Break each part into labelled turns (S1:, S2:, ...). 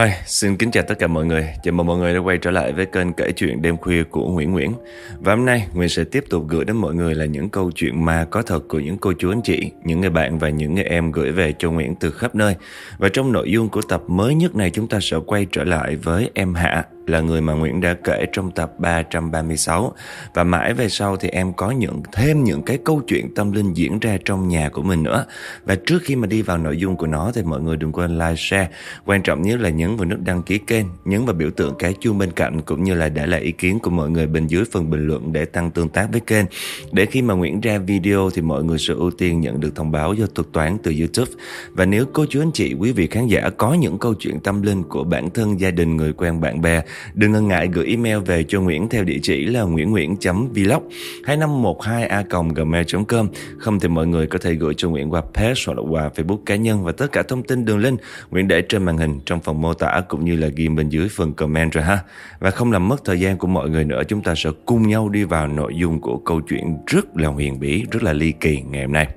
S1: Hi, xin kính chào tất cả mọi người. Chào mừng mọi người đã quay trở lại với kênh kể chuyện đêm khuya của Nguyễn Nguyễn. Và hôm nay, Nguyễn sẽ tiếp tục gửi đến mọi người là những câu chuyện ma có thật của những cô chú anh chị, những người bạn và những người em gửi về cho Nguyễn từ khắp nơi. Và trong nội dung của tập mới nhất này, chúng ta sẽ quay trở lại với em Hạ, là người mà Nguyễn đã kể trong tập 336 và mãi về sau thì em có những thêm những cái câu chuyện tâm linh diễn ra trong nhà của mình nữa. Và trước khi mà đi vào nội dung của nó thì mọi người đừng quên like, share. Quan trọng nhất là nhấn vào nút đăng ký kênh nhấn vào biểu tượng cái chuông bên cạnh cũng như là để lại ý kiến của mọi người bên dưới phần bình luận để tăng tương tác với kênh. Để khi mà Nguyễn ra video thì mọi người sẽ ưu tiên nhận được thông báo do thuật toán từ YouTube. Và nếu cô chú anh chị quý vị khán giả có những câu chuyện tâm linh của bản thân gia đình người quen bạn bè Đừng ngần ngại gửi email về cho Nguyễn theo địa chỉ là nguyễn.nguyễn.vlog 2512a.gmail.com Không thì mọi người có thể gửi cho Nguyễn qua page hoặc là qua Facebook cá nhân và tất cả thông tin đường link Nguyễn để trên màn hình trong phần mô tả cũng như là ghi bên dưới phần comment rồi ha. Và không làm mất thời gian của mọi người nữa, chúng ta sẽ cùng nhau đi vào nội dung của câu chuyện rất là huyền bí, rất là ly kỳ ngày hôm nay.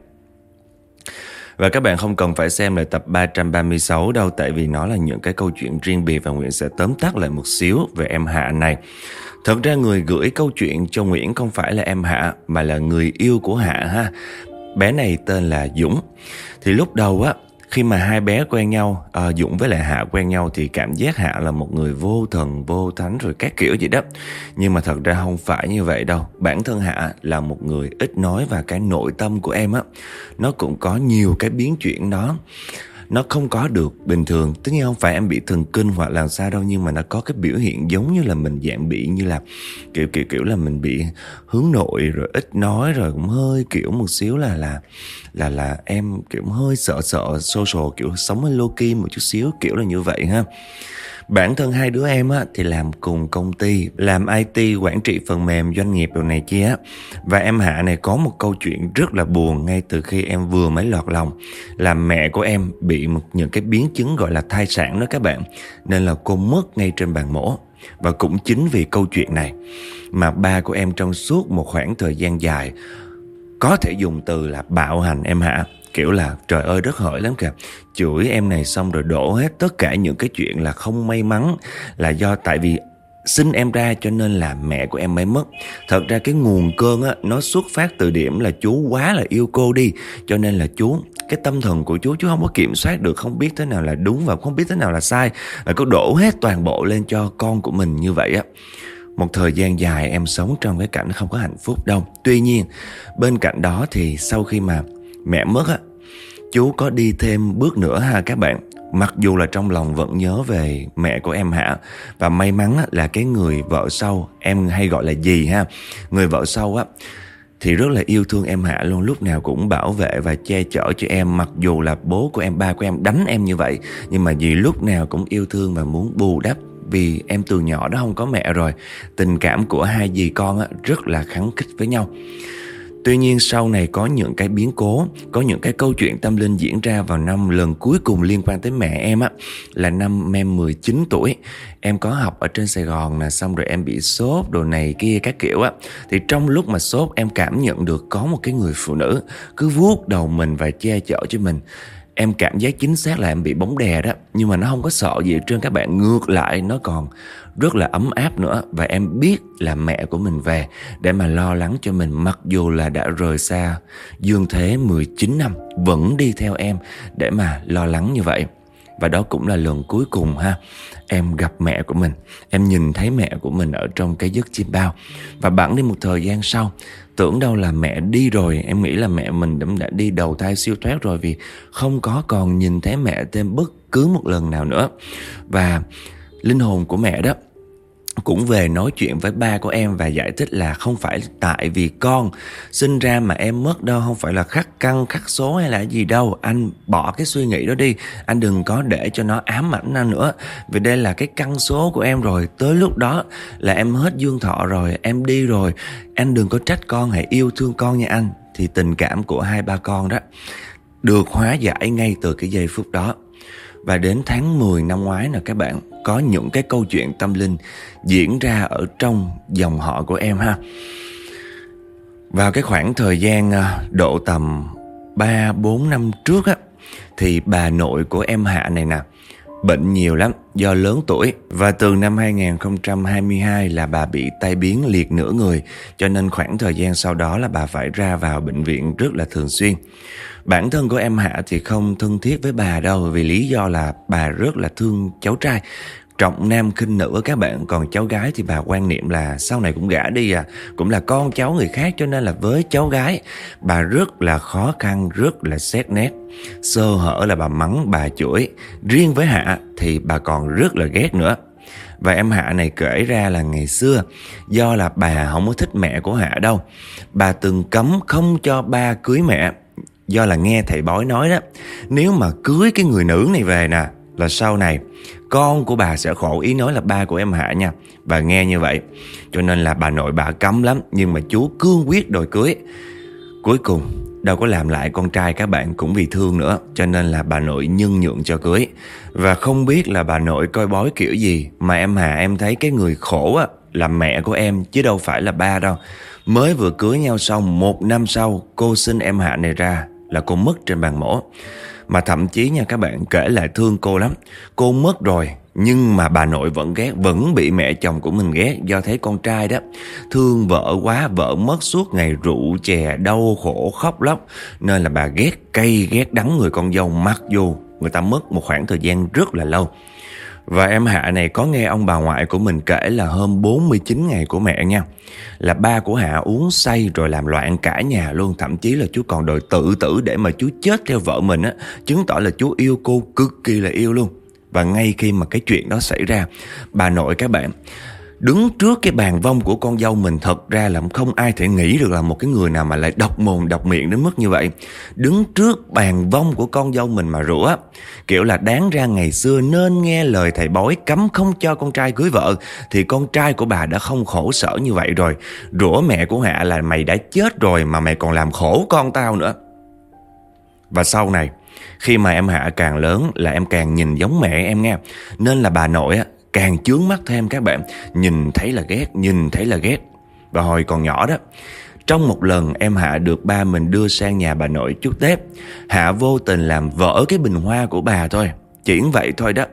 S1: Và các bạn không cần phải xem lại tập 336 đâu, Tại vì nó là những cái câu chuyện riêng biệt Và Nguyễn sẽ tóm tắt lại một xíu về em Hạ này. Thật ra người gửi câu chuyện cho Nguyễn không phải là em Hạ, Mà là người yêu của Hạ ha. Bé này tên là Dũng. Thì lúc đầu á khi mà hai bé quen nhau à, Dũng với lại Hạ quen nhau thì cảm giác Hạ là một người vô thần vô thánh rồi các kiểu gì đó. Nhưng mà thật ra không phải như vậy đâu. Bản thân Hạ là một người ít nói và cái nội tâm của em á nó cũng có nhiều cái biến chuyển đó nó không có được bình thường. Tất nhiên không phải em bị thần kinh hoặc là sao đâu, nhưng mà nó có cái biểu hiện giống như là mình dạng bị như là, kiểu kiểu kiểu là mình bị hướng nội rồi ít nói rồi cũng hơi, kiểu, một xíu là là là là em, kiểu, hơi sợ sợ social, kiểu, sống hơi low key một chút xíu, kiểu là như vậy ha. Bản thân hai đứa em á, thì làm cùng công ty, làm IT, quản trị phần mềm, doanh nghiệp đồ này kia. Và em Hạ này có một câu chuyện rất là buồn ngay từ khi em vừa mới lọt lòng. Là mẹ của em bị một những cái biến chứng gọi là thai sản đó các bạn. Nên là cô mất ngay trên bàn mổ. Và cũng chính vì câu chuyện này mà ba của em trong suốt một khoảng thời gian dài có thể dùng từ là bạo hành em Hạ Kiểu là, trời ơi rất hỡi lắm kìa. Chửi em này xong rồi đổ hết tất cả những cái chuyện là không may mắn Là do tại vì sinh em ra cho nên là mẹ của em mới mất. Thật ra cái nguồn cơn á, Nó xuất phát từ điểm là chú quá là yêu cô đi. Cho nên là chú, Cái tâm thần của chú chú không có kiểm soát được, Không biết thế nào là đúng và không biết thế nào là sai. Và có đổ hết toàn bộ lên cho con của mình như vậy á. Một thời gian dài em sống trong cái cảnh không có hạnh phúc đâu. Tuy nhiên, bên cạnh đó thì sau khi mà mẹ mất á. Chú có đi thêm bước nữa ha các bạn. Mặc dù là trong lòng vẫn nhớ về mẹ của em hạ và may mắn là cái người vợ sau em hay gọi là gì ha người vợ sau á thì rất là yêu thương em Hạ luôn lúc nào cũng bảo vệ và che chở cho em mặc dù là bố của em ba của em đánh em như vậy nhưng mà vì lúc nào cũng yêu thương và muốn bù đắp vì em từ nhỏ đó không có mẹ rồi. Tình cảm của hai dì con á, rất là kháng khích với nhau. Tuy nhiên sau này có những cái biến cố, có những cái câu chuyện tâm linh diễn ra vào năm lần cuối cùng liên quan tới mẹ em á là năm em 19 tuổi. Em có học ở trên Sài Gòn nè, xong rồi em bị sốt đồ này kia các kiểu á. Thì trong lúc mà sốt em cảm nhận được có một cái người phụ nữ cứ vuốt đầu mình và che chở cho mình. Em cảm giác chính xác là em bị bóng đè đó, Nhưng mà nó không có sợ gì trên các bạn Ngược lại, nó còn rất là ấm áp nữa. Và em biết là mẹ của mình về Để mà lo lắng cho mình, Mặc dù là đã rời xa Dương Thế 19 năm, Vẫn đi theo em Để mà lo lắng như vậy. Và đó cũng là lần cuối cùng ha. Em gặp mẹ của mình. Em nhìn thấy mẹ của mình ở trong cái giấc chim bao. Và bẵng đi một thời gian sau Tưởng đâu là mẹ đi rồi. Em nghĩ là mẹ mình đã, đã đi đầu thai siêu thoát rồi Vì không có còn nhìn thấy mẹ thêm bất cứ một lần nào nữa. Và linh hồn của mẹ đó cũng về nói chuyện với ba của em và giải thích là không phải tại vì con sinh ra mà em mất đâu, không phải là khắc căn, khắc số hay là gì đâu. Anh bỏ cái suy nghĩ đó đi. Anh đừng có để cho nó ám ảnh anh nữa. Vì đây là cái căn số của em rồi. Tới lúc đó là em hết dương thọ rồi, em đi rồi. Anh đừng có trách con hãy yêu thương con nha anh. Thì tình cảm của hai ba con đó được hóa giải ngay từ cái giây phút đó. Và đến tháng 10 năm ngoái nè các bạn có những cái câu chuyện tâm linh diễn ra ở trong dòng họ của em ha Vào cái khoảng thời gian à, độ tầm 3-4 năm trước á, Thì bà nội của em Hạ này nè, bệnh nhiều lắm, do lớn tuổi và từ năm 2022 là bà bị tai biến liệt nửa người, cho nên khoảng thời gian sau đó là bà phải ra vào bệnh viện rất là thường xuyên. Bản thân của em Hạ thì không thân thiết với bà đâu, vì lý do là bà rất là thương cháu trai. Trọng nam khinh nữ các bạn, còn cháu gái thì bà quan niệm là sau này cũng gả đi à cũng là con cháu người khác, cho nên là với cháu gái, bà rất là khó khăn, rất là xét nét. Sơ hở là bà mắng bà chửi. Riêng với hạ thì bà còn rất là ghét nữa. Và em Hạ này kể ra là ngày xưa, Do là bà không có thích mẹ của Hạ đâu. Bà từng cấm không cho ba cưới mẹ. Do là nghe thầy bói nói đó, Nếu mà cưới cái người nữ này về nè, Là sau này con của bà sẽ khổ. Ý nói là ba của em Hạ nha Và nghe như vậy. Cho nên là bà nội bà cấm lắm, Nhưng mà chú cương quyết đòi cưới. Cuối cùng, đâu có làm lại con trai các bạn cũng vì thương nữa, Cho nên là bà nội nhân nhượng cho cưới. Và không biết là bà nội coi bói kiểu gì Mà em Hà em thấy cái người khổ á, là mẹ của em, chứ đâu phải là ba đâu. Mới vừa cưới nhau xong, một năm sau, cô sinh em Hạ này ra là cô mất trên bàn mổ. Mà thậm chí nha các bạn, kể lại thương cô lắm. Cô mất rồi, nhưng mà bà nội vẫn ghét, Vẫn bị mẹ chồng của mình ghét. Do thấy con trai đó, Thương vợ quá, Vợ mất suốt ngày rượu chè, Đau khổ, khóc lóc. Nên là bà ghét, cay ghét đắng người con dâu, Mặc dù người ta mất một khoảng thời gian rất là lâu và em Hạ này có nghe ông bà ngoại của mình kể là hôm 49 ngày của mẹ nha, Là ba của Hạ uống say rồi làm loạn cả nhà luôn. Thậm chí là chú còn đòi tự tử để mà chú chết theo vợ mình á, Chứng tỏ là chú yêu cô cực kỳ là yêu luôn. Và ngay khi mà cái chuyện đó xảy ra, Bà nội các bạn đứng trước cái bàn vong của con dâu mình thật ra là không ai thể nghĩ được là một cái người nào mà lại độc mồm, độc miệng đến mức như vậy. Đứng trước bàn vong của con dâu mình mà rủa, kiểu là đáng ra ngày xưa nên nghe lời thầy bói cấm không cho con trai cưới vợ, thì con trai của bà đã không khổ sở như vậy rồi. Rủa mẹ của hạ là mày đã chết rồi mà mày còn làm khổ con tao nữa. Và sau này, khi mà em Hạ càng lớn là em càng nhìn giống mẹ em nghe. Nên là bà nội á càng chướng mắt thêm các bạn. Nhìn thấy là ghét, nhìn thấy là ghét. Và hồi còn nhỏ đó Trong một lần em Hạ được ba mình đưa sang nhà bà nội chút Tết Hạ vô tình làm vỡ cái bình hoa của bà thôi Chỉ vậy thôi đó.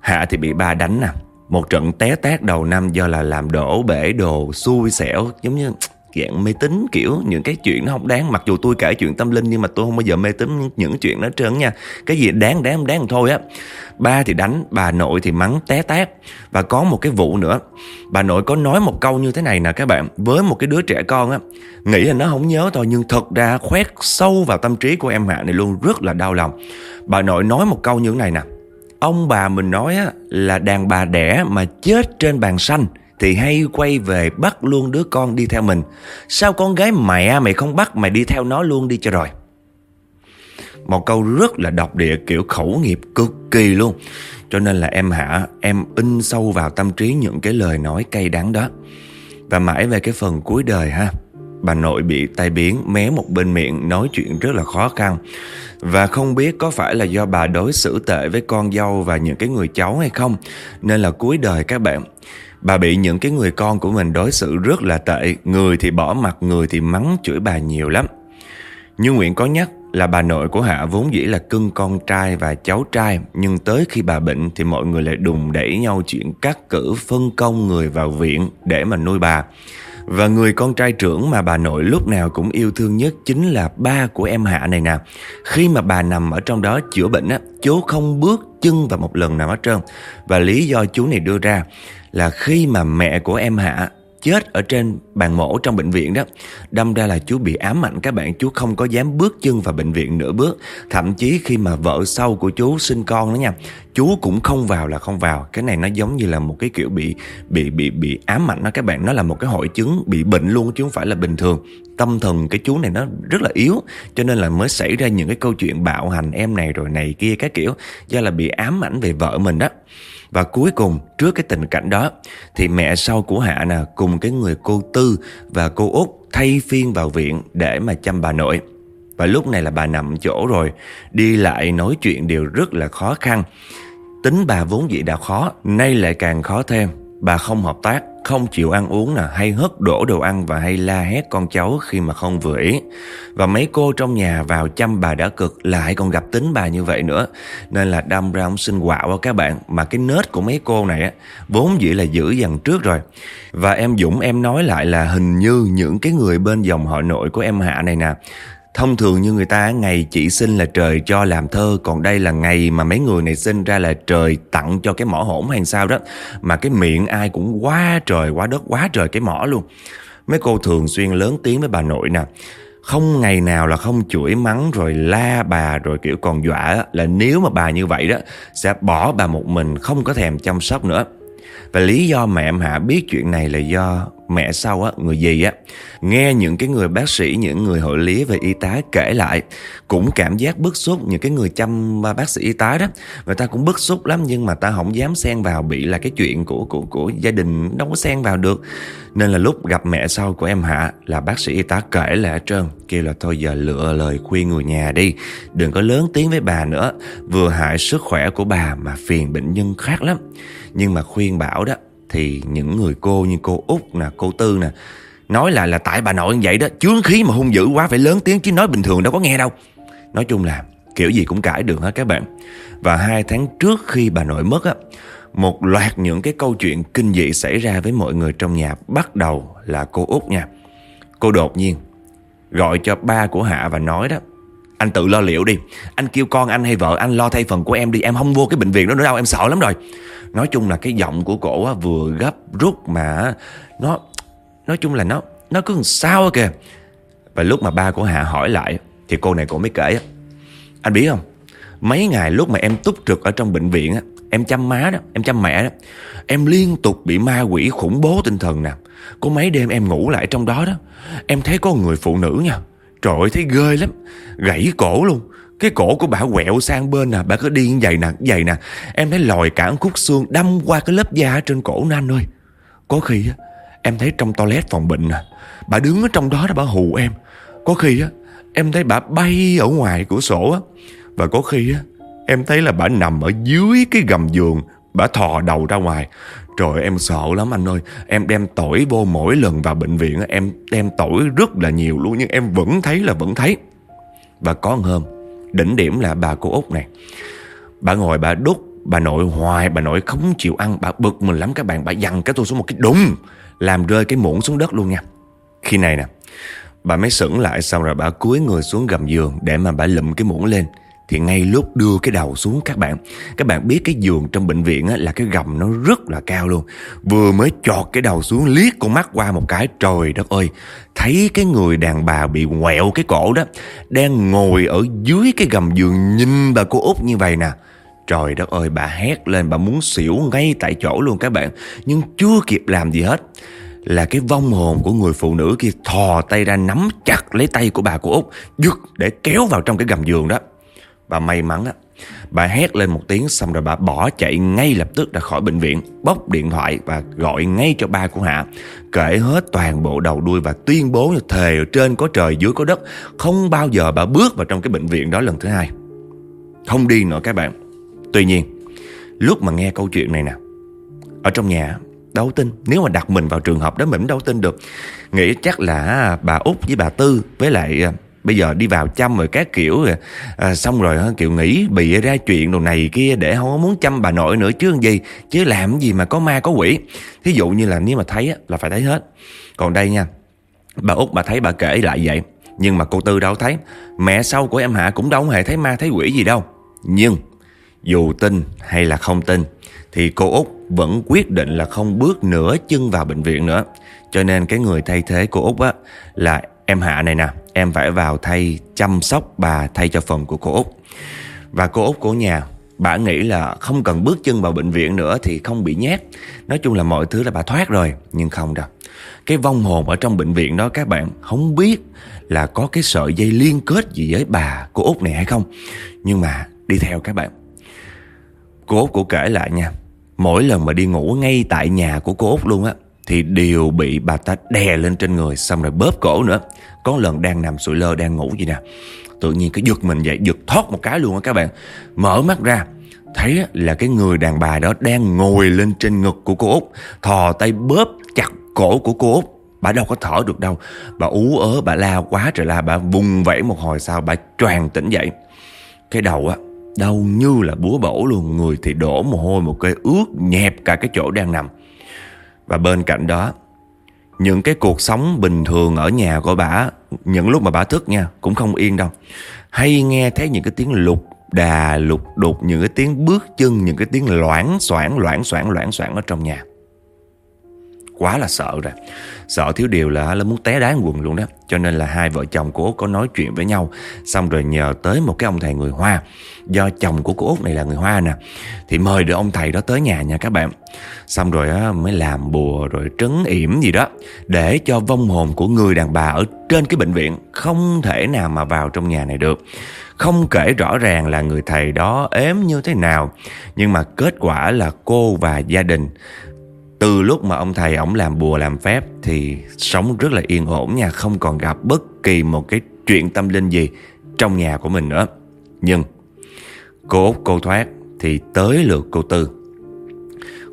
S1: Hạ thì bị ba đánh nè. Một trận té tát đầu năm do là làm đổ bể đồ xui xẻo Giống như dạng mê tín, kiểu, những cái chuyện nó không đáng. Mặc dù tôi kể chuyện tâm linh nhưng mà tôi không bao giờ mê tín những chuyện đó trơn nha. Cái gì đáng đáng không đáng thôi á. Ba thì đánh, bà nội thì mắng té tát và có một cái vụ nữa. Bà nội có nói một câu như thế này nè các bạn. Với một cái đứa trẻ con á, nghĩ là nó không nhớ thôi, nhưng thật ra khoét sâu vào tâm trí của em hạ này luôn, rất là đau lòng. Bà nội nói một câu như thế này nè. Ông bà mình nói á là đàn bà đẻ mà chết trên bàn xanh thì hay quay về bắt luôn đứa con đi theo mình. Sao con gái mẹ mày không bắt mày đi theo nó luôn đi cho rồi. Một câu rất là độc địa, kiểu khẩu nghiệp cực kỳ luôn. Cho nên là em hả em in sâu vào tâm trí những cái lời nói cay đắng đó. Và mãi về cái phần cuối đời ha. Bà nội bị tai biến, mé một bên miệng, nói chuyện rất là khó khăn Và không biết có phải là do bà đối xử tệ với con dâu và những cái người cháu hay không, Nên là cuối đời các bạn Bà bị những cái người con của mình đối xử rất là tệ Người thì bỏ mặt, người thì mắng chửi bà nhiều lắm Như nguyễn có nhắc là bà nội của Hạ vốn dĩ là cưng con trai và cháu trai Nhưng tới khi bà bệnh thì mọi người lại đùng đẩy nhau chuyện cắt cử phân công người vào viện để mà nuôi bà và người con trai trưởng mà bà nội lúc nào cũng yêu thương nhất chính là ba của em Hạ này nè. Khi mà bà nằm ở trong đó chữa bệnh á, chú không bước chân vào một lần nào hết trơn. Và lý do chú này đưa ra là khi mà mẹ của em Hạ chết ở trên bàn mổ trong bệnh viện đó, Đâm ra là chú bị ám ảnh các bạn. Chú không có dám bước chân vào bệnh viện nửa bước. Thậm chí khi mà vợ sau của chú sinh con đó nha, Chú cũng không vào là không vào. Cái này nó giống như là một cái kiểu bị bị bị bị ám ảnh đó các bạn. Nó là một cái hội chứng bị bệnh luôn chứ không phải là bình thường. Tâm thần cái chú này nó rất là yếu, Cho nên là mới xảy ra những cái câu chuyện bạo hành em này rồi này kia các kiểu, Do là bị ám ảnh về vợ mình đó và cuối cùng, trước cái tình cảnh đó, Thì mẹ sau của Hạ nè Cùng cái người cô Tư và cô Út Thay phiên vào viện để mà chăm bà nội. Và lúc này là bà nằm chỗ rồi, Đi lại nói chuyện đều rất là khó khăn. Tính bà vốn dĩ đã khó, Nay lại càng khó thêm. Bà không hợp tác không chịu ăn uống nè, hay hất đổ đồ ăn và hay la hét con cháu khi mà không vừa ý. Và mấy cô trong nhà vào chăm bà đã cực lại còn gặp tính bà như vậy nữa. Nên là đâm ra ông xin quạo các bạn. Mà cái nết của mấy cô này á, vốn dĩ là giữ dần trước rồi. Và em Dũng em nói lại là hình như những cái người bên dòng họ nội của em Hạ này nè Thông thường như người ta, ngày chỉ sinh là trời cho làm thơ, Còn đây là ngày mà mấy người này sinh ra là trời tặng cho cái mỏ hổn hay sao đó Mà cái miệng ai cũng quá trời, quá đất, quá trời cái mỏ luôn Mấy cô thường xuyên lớn tiếng với bà nội nè, không ngày nào là không chửi mắng, rồi la bà, rồi kiểu còn dọa là nếu mà bà như vậy đó, sẽ bỏ bà một mình, không có thèm chăm sóc nữa. Và lý do mẹ em Hạ biết chuyện này là do mẹ sau á, người gì á, nghe những cái người bác sĩ, những người hội lý về y tá kể lại cũng cảm giác bức xúc những cái người chăm bác sĩ y tá đó, người ta cũng bức xúc lắm nhưng mà ta không dám xen vào bị là cái chuyện của của của gia đình đâu có xen vào được. Nên là lúc gặp mẹ sau của em Hạ là bác sĩ y tá kể lại hết trơn, kêu là thôi giờ lựa lời khuyên người nhà đi, đừng có lớn tiếng với bà nữa, vừa hại sức khỏe của bà mà phiền bệnh nhân khác lắm. Nhưng mà khuyên bảo đó thì những người cô như cô út nè, cô Tư nè Nói là là tại bà nội như vậy đó Chướng khí mà hung dữ quá phải lớn tiếng Chứ nói bình thường đâu có nghe đâu. Nói chung là kiểu gì cũng cãi được hết các bạn. Và hai tháng trước khi bà nội mất á Một loạt những cái câu chuyện kinh dị xảy ra với mọi người trong nhà Bắt đầu là cô út nha. Cô đột nhiên Gọi cho ba của Hạ và nói đó Anh tự lo liệu đi Anh kêu con anh hay vợ anh lo thay phần của em đi Em không vô cái bệnh viện đó nữa đâu Em sợ lắm rồi. Nói chung là cái giọng của cổ á, vừa gấp rút mà nó nói chung là nó nó cứ sao kìa. Và lúc mà ba của Hạ hỏi lại thì cô này cổ mới kể Anh biết không? Mấy ngày lúc mà em túc trực ở trong bệnh viện á, em chăm má đó, em chăm mẹ đó, em liên tục bị ma quỷ khủng bố tinh thần nè. Có mấy đêm em ngủ lại trong đó đó, em thấy có người phụ nữ nha. Trời ơi thấy ghê lắm, gãy cổ luôn. Cái cổ của bà quẹo sang bên nè Bà cứ đi như vậy nè vậy nè. Em thấy lòi cả khúc xương, đâm qua cái lớp da trên cổ nó anh ơi. Có khi á, Em thấy trong toilet phòng bệnh nè Bà đứng ở trong đó đó bà hù em. Có khi á, Em thấy bà bay ở ngoài cửa sổ á. Và có khi á, Em thấy là bà nằm ở dưới cái gầm giường, Bà thò đầu ra ngoài. Trời, em sợ lắm anh ơi. Em đem tỏi vô mỗi lần vào bệnh viện Em đem tỏi rất là nhiều luôn, Nhưng em vẫn thấy là vẫn thấy. Và có hôm Đỉnh điểm là bà cô Út này. Bà ngồi, bà đút, Bà nội hoài, bà nội không chịu ăn, Bà bực mình lắm các bạn. Bà dằn cái tôi xuống một cái đùng, Làm rơi cái muỗng xuống đất luôn nha. Khi này nè, Bà mới sững lại xong rồi bà cúi người xuống gầm giường Để mà bà lụm cái muỗng lên thì ngay lúc đưa cái đầu xuống các bạn Các bạn biết cái giường trong bệnh viện á, là cái gầm nó rất là cao luôn. Vừa mới chọt cái đầu xuống liếc con mắt qua một cái Trời đất ơi Thấy cái người đàn bà bị quẹo cái cổ đó Đang ngồi ở dưới cái gầm giường nhìn bà cô út như vậy nè. Trời đất ơi bà hét lên bà muốn xỉu ngay tại chỗ luôn các bạn Nhưng chưa kịp làm gì hết. Là cái vong hồn của người phụ nữ kia thò tay ra nắm chặt lấy tay của bà cô Út giật để kéo vào trong cái gầm giường đó. Bà may mắn á. Bà hét lên một tiếng xong rồi bà bỏ chạy ngay lập tức ra khỏi bệnh viện, Bóc điện thoại và gọi ngay cho ba của Hạ, Kể hết toàn bộ đầu đuôi và tuyên bố như thề trên có trời, dưới có đất. Không bao giờ bà bước vào trong cái bệnh viện đó lần thứ hai. Không đi nữa các bạn. Tuy nhiên, Lúc mà nghe câu chuyện này nè, Ở trong nhà đấu tin Nếu mà đặt mình vào trường hợp đó mình đâu tin được, Nghĩ chắc là bà út với bà Tư Với lại à, bây giờ đi vào chăm rồi các kiểu rồi. À, xong rồi kiểu nghĩ bị ra chuyện đồ này kia để không có muốn chăm bà nội nữa chứ gì? Chứ làm gì mà có ma có quỷ. Thí dụ như là nếu mà thấy là phải thấy hết. Còn đây nha bà út bà thấy bà kể lại vậy. Nhưng mà cô tư đâu thấy? Mẹ sau của em hạ cũng đâu hề thấy ma thấy quỷ gì đâu. Nhưng dù tin hay là không tin thì cô út vẫn quyết định là không bước nửa chân vào bệnh viện nữa. Cho nên cái người thay thế cô út á là Em Hạ này nè. Em phải vào thay, chăm sóc bà, thay cho phần của cô Út. Và cô Út của nhà, Bà nghĩ là không cần bước chân vào bệnh viện nữa Thì không bị nhát Nói chung là mọi thứ là bà thoát rồi, Nhưng không đâu. Cái vong hồn ở trong bệnh viện đó, các bạn, Không biết là có cái sợi dây liên kết gì với bà, cô Út này hay không. Nhưng mà đi theo các bạn. Cô Út của kể lại nha, Mỗi lần mà đi ngủ ngay tại nhà của cô Út luôn á thì đều bị bà ta đè lên trên người xong rồi bóp cổ nữa. Có lần đang nằm sụi lơ đang ngủ gì nè. Tự nhiên cái giật mình dậy, giật thoát một cái luôn á các bạn. Mở mắt ra, thấy là cái người đàn bà đó đang ngồi lên trên ngực của cô Út, thò tay bóp chặt cổ của cô Út Bà đâu có thở được đâu Bà ú ớ bà la quá trời la Bà vùng vẫy một hồi sau bà choàng tỉnh dậy Cái đầu á Đau như là búa bổ luôn Người thì đổ mồ hôi một cái ướt Nhẹp cả cái chỗ đang nằm và bên cạnh đó, Những cái cuộc sống bình thường ở nhà của bà, Những lúc mà bà thức nha, Cũng không yên đâu. Hay nghe thấy những cái tiếng lục đà, lục đục, Những cái tiếng bước chân, Những cái tiếng loãng xoảng loãng xoảng loãng xoảng ở trong nhà quá là sợ rồi. Sợ thiếu điều là nó muốn té đá quần luôn đó. Cho nên là hai vợ chồng của Út có nói chuyện với nhau. Xong rồi nhờ tới một cái ông thầy người Hoa. Do chồng của cô Út này là người Hoa nè Thì mời được ông thầy đó tới nhà nha các bạn. Xong rồi á, mới làm bùa rồi trấn yểm gì đó Để cho vong hồn của người đàn bà ở trên cái bệnh viện Không thể nào mà vào trong nhà này được. Không kể rõ ràng là người thầy đó ếm như thế nào Nhưng mà kết quả là cô và gia đình từ lúc mà ông thầy ổng làm bùa làm phép thì sống rất là yên ổn nha, không còn gặp bất kỳ một cái chuyện tâm linh gì trong nhà của mình nữa. Nhưng cô Út cô thoát thì tới lượt cô Tư.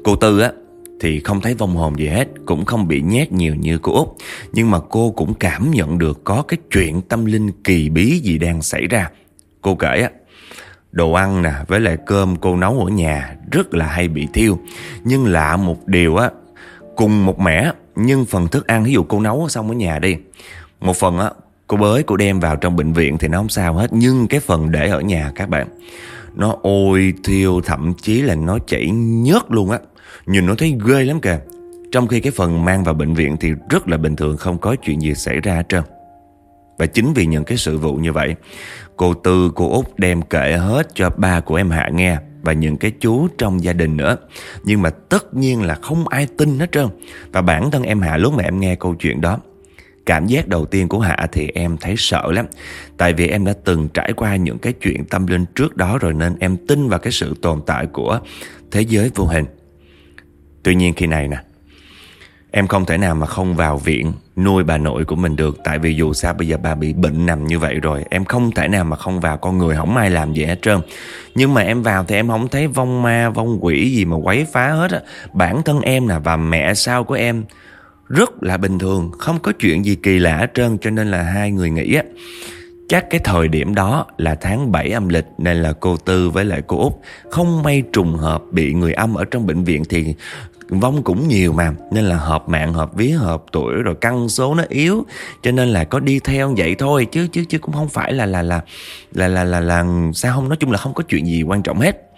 S1: Cô Tư á thì không thấy vong hồn gì hết, cũng không bị nhét nhiều như cô Út. Nhưng mà cô cũng cảm nhận được có cái chuyện tâm linh kỳ bí gì đang xảy ra. Cô kể á, Đồ ăn nè với lại cơm cô nấu ở nhà rất là hay bị thiêu. Nhưng lạ một điều á, cùng một mẻ nhưng phần thức ăn ví dụ cô nấu xong ở nhà đi. Một phần á, cô bới cô đem vào trong bệnh viện thì nó không sao hết. Nhưng cái phần để ở nhà các bạn, nó ôi thiêu thậm chí là nó chảy nhớt luôn á. Nhìn nó thấy ghê lắm kìa. Trong khi cái phần mang vào bệnh viện thì rất là bình thường không có chuyện gì xảy ra hết trơn. Và chính vì những cái sự vụ như vậy Cô Tư, cô Út đem kể hết cho ba của em Hạ nghe Và những cái chú trong gia đình nữa. Nhưng mà tất nhiên là không ai tin hết trơn. Và bản thân em Hạ lúc mà em nghe câu chuyện đó Cảm giác đầu tiên của Hạ thì em thấy sợ lắm. Tại vì em đã từng trải qua những cái chuyện tâm linh trước đó rồi Nên em tin vào cái sự tồn tại của thế giới vô hình. Tuy nhiên khi này nè Em không thể nào mà không vào viện nuôi bà nội của mình được Tại vì dù sao bây giờ bà bị bệnh nằm như vậy rồi Em không thể nào mà không vào con người không ai làm gì hết trơn. Nhưng mà em vào thì em không thấy vong ma, vong quỷ gì mà quấy phá hết á. Bản thân em nè và mẹ sau của em Rất là bình thường Không có chuyện gì kỳ lạ hết trơn Cho nên là hai người nghĩ á Chắc cái thời điểm đó là tháng 7 âm lịch nên là cô Tư với lại cô Út không may trùng hợp bị người âm ở trong bệnh viện thì vong cũng nhiều mà. Nên là hợp mạng hợp vía hợp tuổi rồi căn số nó yếu. Cho nên là có đi theo vậy thôi. Chứ chứ chứ cũng không phải là là là là là là, là sao không? Nói chung là không có chuyện gì quan trọng hết.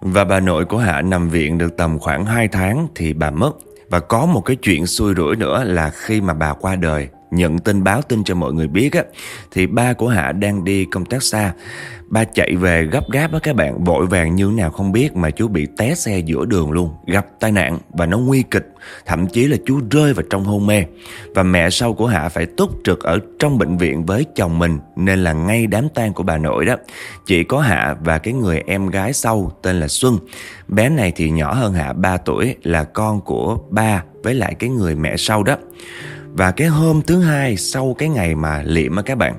S1: Và bà nội của Hạ nằm viện được tầm khoảng 2 tháng thì bà mất. Và có một cái chuyện xui rủi nữa là khi mà bà qua đời nhận tin báo, tin cho mọi người biết á, thì ba của Hạ đang đi công tác xa. Ba chạy về gấp gáp á, các bạn, Vội vàng như nào không biết, Mà chú bị té xe giữa đường luôn, Gặp tai nạn và nó nguy kịch, Thậm chí là chú rơi vào trong hôn mê. Và mẹ sau của Hạ phải túc trực Ở trong bệnh viện với chồng mình, Nên là ngay đám tang của bà nội đó. Chỉ có Hạ và cái người em gái sau Tên là Xuân. Bé này thì nhỏ hơn Hạ 3 tuổi, Là con của ba với lại cái người mẹ sau đó và cái hôm thứ hai sau cái ngày mà liệm á các bạn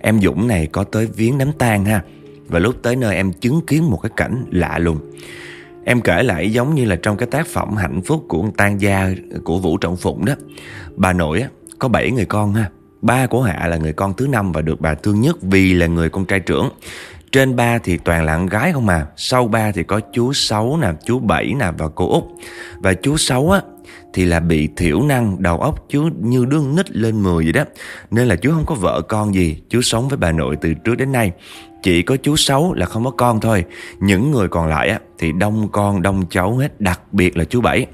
S1: Em Dũng này có tới viếng đám tang ha. Và lúc tới nơi em chứng kiến một cái cảnh lạ luôn Em kể lại giống như là trong cái tác phẩm Hạnh phúc của tang gia của Vũ Trọng Phụng đó. Bà nội á, có 7 người con ha. Ba của Hạ là người con thứ năm và được bà thương nhất vì là người con trai trưởng. Trên ba thì toàn là con gái không mà Sau ba thì có chú Sáu nè, chú Bảy nè và cô Út. Và chú Sáu á thì là bị thiểu năng đầu óc chú như đương nít lên 10 vậy đó. Nên là chú không có vợ con gì Chú sống với bà nội từ trước đến nay. Chỉ có chú Sáu là không có con thôi. Những người còn lại á, thì đông con đông cháu hết Đặc biệt là chú Bảy.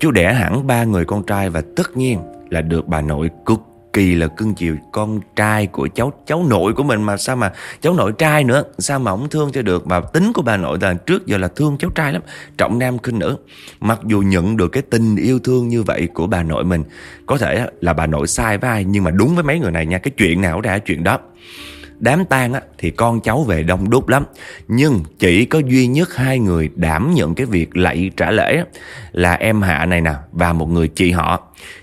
S1: Chú đẻ hẳn ba người con trai Và tất nhiên là được bà nội cực kỳ là cưng chiều con trai của cháu cháu nội của mình mà, sao mà cháu nội trai nữa? Sao mà ông thương cho được? Mà tính của bà nội là trước giờ là thương cháu trai lắm, trọng nam khinh nữ. Mặc dù nhận được cái tình yêu thương như vậy của bà nội mình, có thể là bà nội sai với ai, nhưng mà đúng với mấy người này nha, cái chuyện nào ra chuyện đó. Đám tang á, thì con cháu về đông đúc lắm. Nhưng chỉ có duy nhất hai người đảm nhận cái việc lạy trả lễ á, Là em Hạ này nè Và một người chị họ.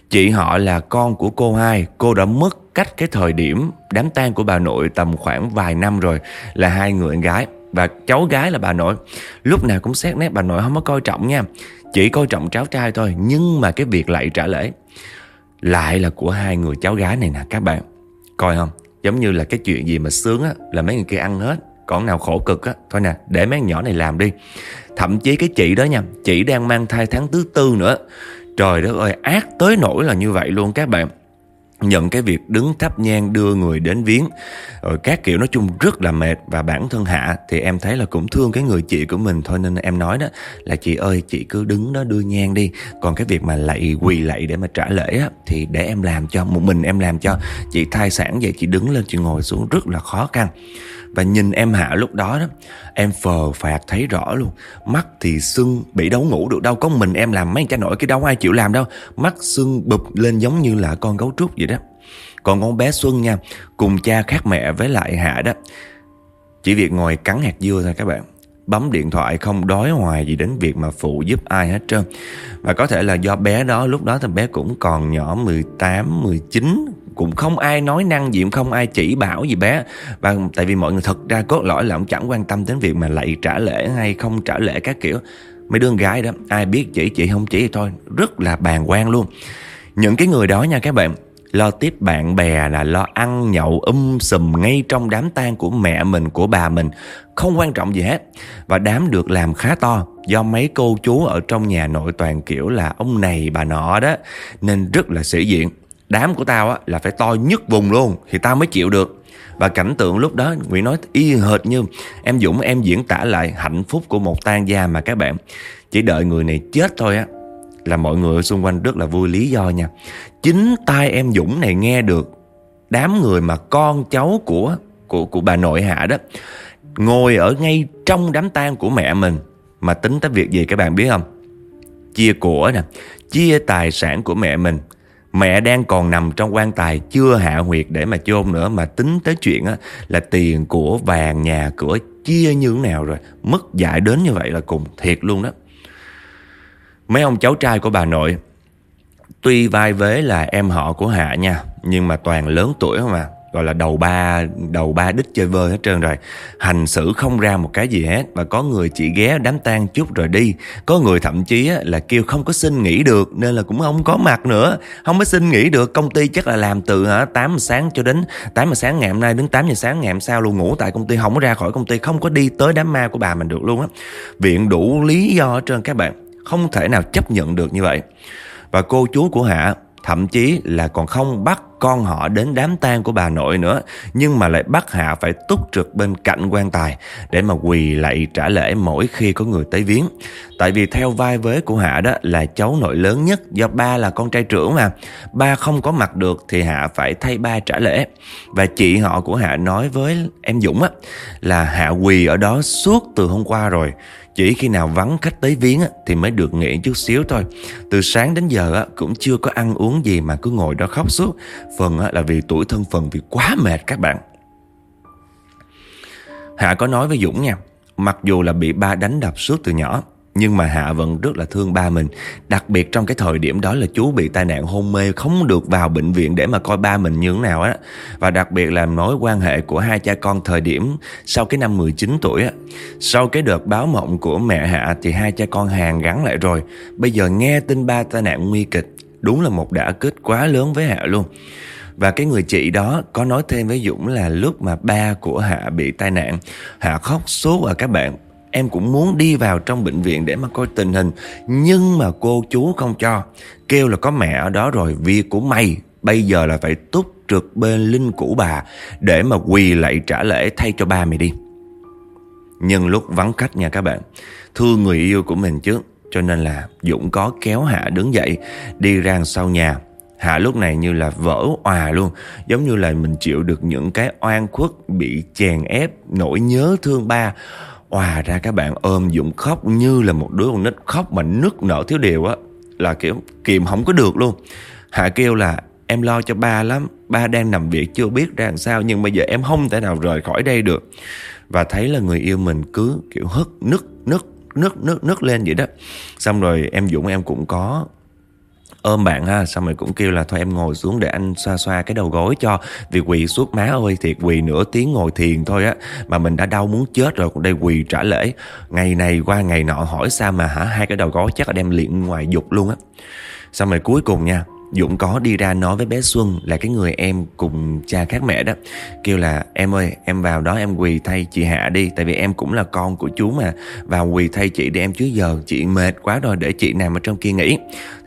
S1: Chị họ là con của cô hai. Cô đã mất cách cái thời điểm đám tang của bà nội tầm khoảng vài năm rồi Là hai người con gái. Và cháu gái là bà nội. Lúc nào cũng xét nét bà nội không có coi trọng nha. Chỉ coi trọng cháu trai thôi Nhưng mà cái việc lạy trả lễ Lại là của hai người cháu gái này nè các bạn. Coi không? Giống như là cái chuyện gì mà sướng á, Là mấy người kia ăn hết. Còn nào khổ cực á, Thôi nè, để mấy nhỏ này làm đi. Thậm chí cái chị đó nha, Chị đang mang thai tháng thứ tư nữa. Trời đất ơi, ác tới nỗi là như vậy luôn các bạn nhận cái việc đứng thắp nhang đưa người đến viếng. Rồi các kiểu nói chung rất là mệt và bản thân hạ thì em thấy là cũng thương cái người chị của mình thôi, nên em nói đó là, chị ơi, chị cứ đứng đó đưa nhang đi. Còn cái việc mà lạy, quỳ lạy để mà trả lễ á, thì để em làm cho, một mình em làm cho. Chị thai sản vậy, chị đứng lên, chị ngồi xuống rất là khó khăn và nhìn em Hạ lúc đó đó Em phờ phạt thấy rõ luôn. Mắt thì sưng bị đấu ngủ được đâu Có mình em làm mấy cha nội cái đâu ai chịu làm đâu. Mắt sưng bụp lên giống như là con gấu trúc vậy đó. Còn con bé Xuân nha Cùng cha khác mẹ với lại Hạ đó. Chỉ việc ngồi cắn hạt dưa thôi các bạn. Bấm điện thoại không đói hoài gì đến việc mà phụ giúp ai hết trơn. Và có thể là do bé đó lúc đó thì bé cũng còn nhỏ 18, 19 cũng không ai nói năng gì không ai chỉ bảo gì bé. Và tại vì mọi người thật ra cốt lõi là ông chẳng quan tâm đến việc mà lạy trả lễ hay không trả lễ các kiểu. Mấy đứa gái đó, ai biết chỉ chị không chỉ thì thôi, rất là bàng quan luôn. Những cái người đó nha các bạn, lo tiếp bạn bè là lo ăn nhậu um sùm ngay trong đám tang của mẹ mình, của bà mình, không quan trọng gì hết. Và đám được làm khá to, do mấy cô chú ở trong nhà nội toàn kiểu là ông này bà nọ đó, nên rất là sĩ diện đám của tao á, là phải to nhất vùng luôn, thì tao mới chịu được. Và cảnh tượng lúc đó, Nguyễn nói y hệt như em Dũng, em diễn tả lại hạnh phúc của một tang gia mà các bạn. Chỉ đợi người này chết thôi á, là mọi người xung quanh rất là vui lý do nha. Chính tai em Dũng này nghe được đám người mà con cháu của của của bà nội hạ đó, ngồi ở ngay trong đám tang của mẹ mình. Mà tính tới việc gì các bạn biết không? Chia của nè, chia tài sản của mẹ mình. Mẹ đang còn nằm trong quan tài chưa hạ huyệt để mà chôn nữa mà tính tới chuyện á, là tiền của vàng nhà cửa chia như thế nào rồi. Mất dạy đến như vậy là cùng thiệt luôn đó. Mấy ông cháu trai của bà nội Tuy vai vế là em họ của Hạ nha Nhưng mà toàn lớn tuổi không à gọi là đầu ba đầu ba đích chơi vơi hết trơn rồi. Hành xử không ra một cái gì hết và có người chỉ ghé đám tang chút rồi đi. Có người thậm chí là kêu không có xin nghỉ được, nên là cũng không có mặt nữa. Không có xin nghỉ được, công ty chắc là làm từ hả, tám giờ sáng cho đến, tám giờ sáng ngày hôm nay đến tám giờ sáng ngày hôm sau luôn, ngủ tại công ty, không có ra khỏi công ty, không có đi tới đám ma của bà mình được luôn á. Viện đủ lý do hết trơn các bạn, không thể nào chấp nhận được như vậy. Và cô chú của hạ thậm chí là còn không bắt con họ đến đám tang của bà nội nữa, nhưng mà lại bắt Hạ phải túc trực bên cạnh quan tài để mà quỳ lạy trả lễ mỗi khi có người tới viếng. Tại vì theo vai vế của Hạ đó là cháu nội lớn nhất, do ba là con trai trưởng mà. Ba không có mặt được thì Hạ phải thay ba trả lễ. Và chị họ của Hạ nói với em Dũng á, là Hạ quỳ ở đó suốt từ hôm qua rồi. Chỉ khi nào vắng khách tới viếng thì mới được nghỉ chút xíu thôi. Từ sáng đến giờ cũng chưa có ăn uống gì mà cứ ngồi đó khóc suốt. Phần là vì tuổi thân phần vì quá mệt các bạn. Hạ có nói với Dũng nha, mặc dù là bị ba đánh đập suốt từ nhỏ, nhưng mà Hạ vẫn rất là thương ba mình. Đặc biệt trong cái thời điểm đó là chú bị tai nạn hôn mê, Không được vào bệnh viện để mà coi ba mình như thế nào á. Và đặc biệt là mối quan hệ của hai cha con thời điểm Sau cái năm 19 tuổi á. Sau cái đợt báo mộng của mẹ Hạ Thì hai cha con hàng gắn lại rồi. Bây giờ nghe tin ba tai nạn nguy kịch, Đúng là một đả kích quá lớn với Hạ luôn. Và cái người chị đó có nói thêm với Dũng là lúc mà ba của Hạ bị tai nạn, Hạ khóc sốt à các bạn. Em cũng muốn đi vào trong bệnh viện để mà coi tình hình, Nhưng mà cô chú không cho. Kêu là có mẹ ở đó rồi Việc của mày. Bây giờ là phải túc trực bên linh cũ bà Để mà quỳ lại trả lễ thay cho ba mày đi. Nhưng lúc vắng khách nha các bạn, Thương người yêu của mình chứ. Cho nên là Dũng có kéo Hạ đứng dậy, Đi ra sau nhà. Hạ lúc này như là vỡ òa luôn, Giống như là mình chịu được những cái oan khuất Bị chèn ép, Nỗi nhớ thương ba. Hòa ra các bạn ôm Dũng khóc như là một đứa con nít khóc mà nức nở thiếu điều á. Là kiểu kìm không có được luôn. Hạ kêu là, em lo cho ba lắm, Ba đang nằm viện chưa biết ra làm sao Nhưng bây giờ em không thể nào rời khỏi đây được. Và thấy là người yêu mình cứ kiểu hất nức nức nức nức nức lên vậy đó. Xong rồi em Dũng em cũng có ôm bạn ha. Xong rồi cũng kêu là thôi em ngồi xuống để anh xoa xoa cái đầu gối cho. Vì quỳ suốt má ơi, thiệt quỳ nửa tiếng ngồi thiền thôi á, mà mình đã đau muốn chết rồi, còn đây quỳ trả lễ. Ngày này qua ngày nọ hỏi sao mà hả? Hai cái đầu gối chắc là đem liện ngoài dục luôn á. Xong rồi cuối cùng nha Dũng có đi ra nói với bé Xuân là cái người em cùng cha khác mẹ đó. Kêu là, em ơi, em vào đó em quỳ thay chị Hạ đi, Tại vì em cũng là con của chú mà. Vào quỳ thay chị đi, em chứ giờ chị mệt quá rồi, để chị nằm ở trong kia nghỉ.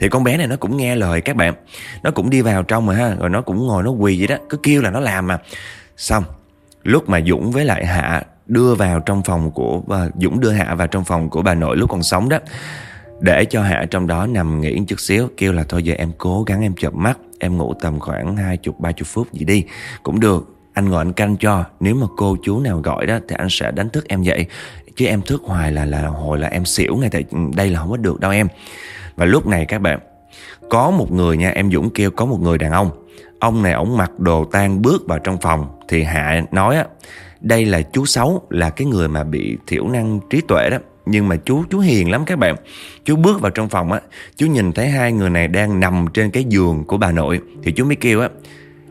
S1: Thì con bé này nó cũng nghe lời các bạn. Nó cũng đi vào trong rồi ha, Rồi nó cũng ngồi nó quỳ vậy đó, Cứ kêu là nó làm mà. Xong, lúc mà Dũng với lại Hạ đưa vào trong phòng của ờ, Dũng đưa Hạ vào trong phòng của bà nội lúc còn sống đó để cho Hạ trong đó nằm nghỉ chút xíu, Kêu là thôi giờ em cố gắng em chợp mắt, Em ngủ tầm khoảng 20-30 phút gì đi. Cũng được, Anh ngồi anh canh cho. Nếu mà cô chú nào gọi đó Thì anh sẽ đánh thức em dậy. Chứ em thức hoài là là hồi là em xỉu ngay Tại đây là không có được đâu em. Và lúc này các bạn, Có một người nha, Em Dũng kêu có một người đàn ông. Ông này ổng mặc đồ tan bước vào trong phòng. Thì Hạ nói á, Đây là chú Sáu, Là cái người mà bị thiểu năng trí tuệ đó nhưng mà chú chú hiền lắm các bạn. Chú bước vào trong phòng á, Chú nhìn thấy hai người này đang nằm trên cái giường của bà nội. Thì chú mới kêu á,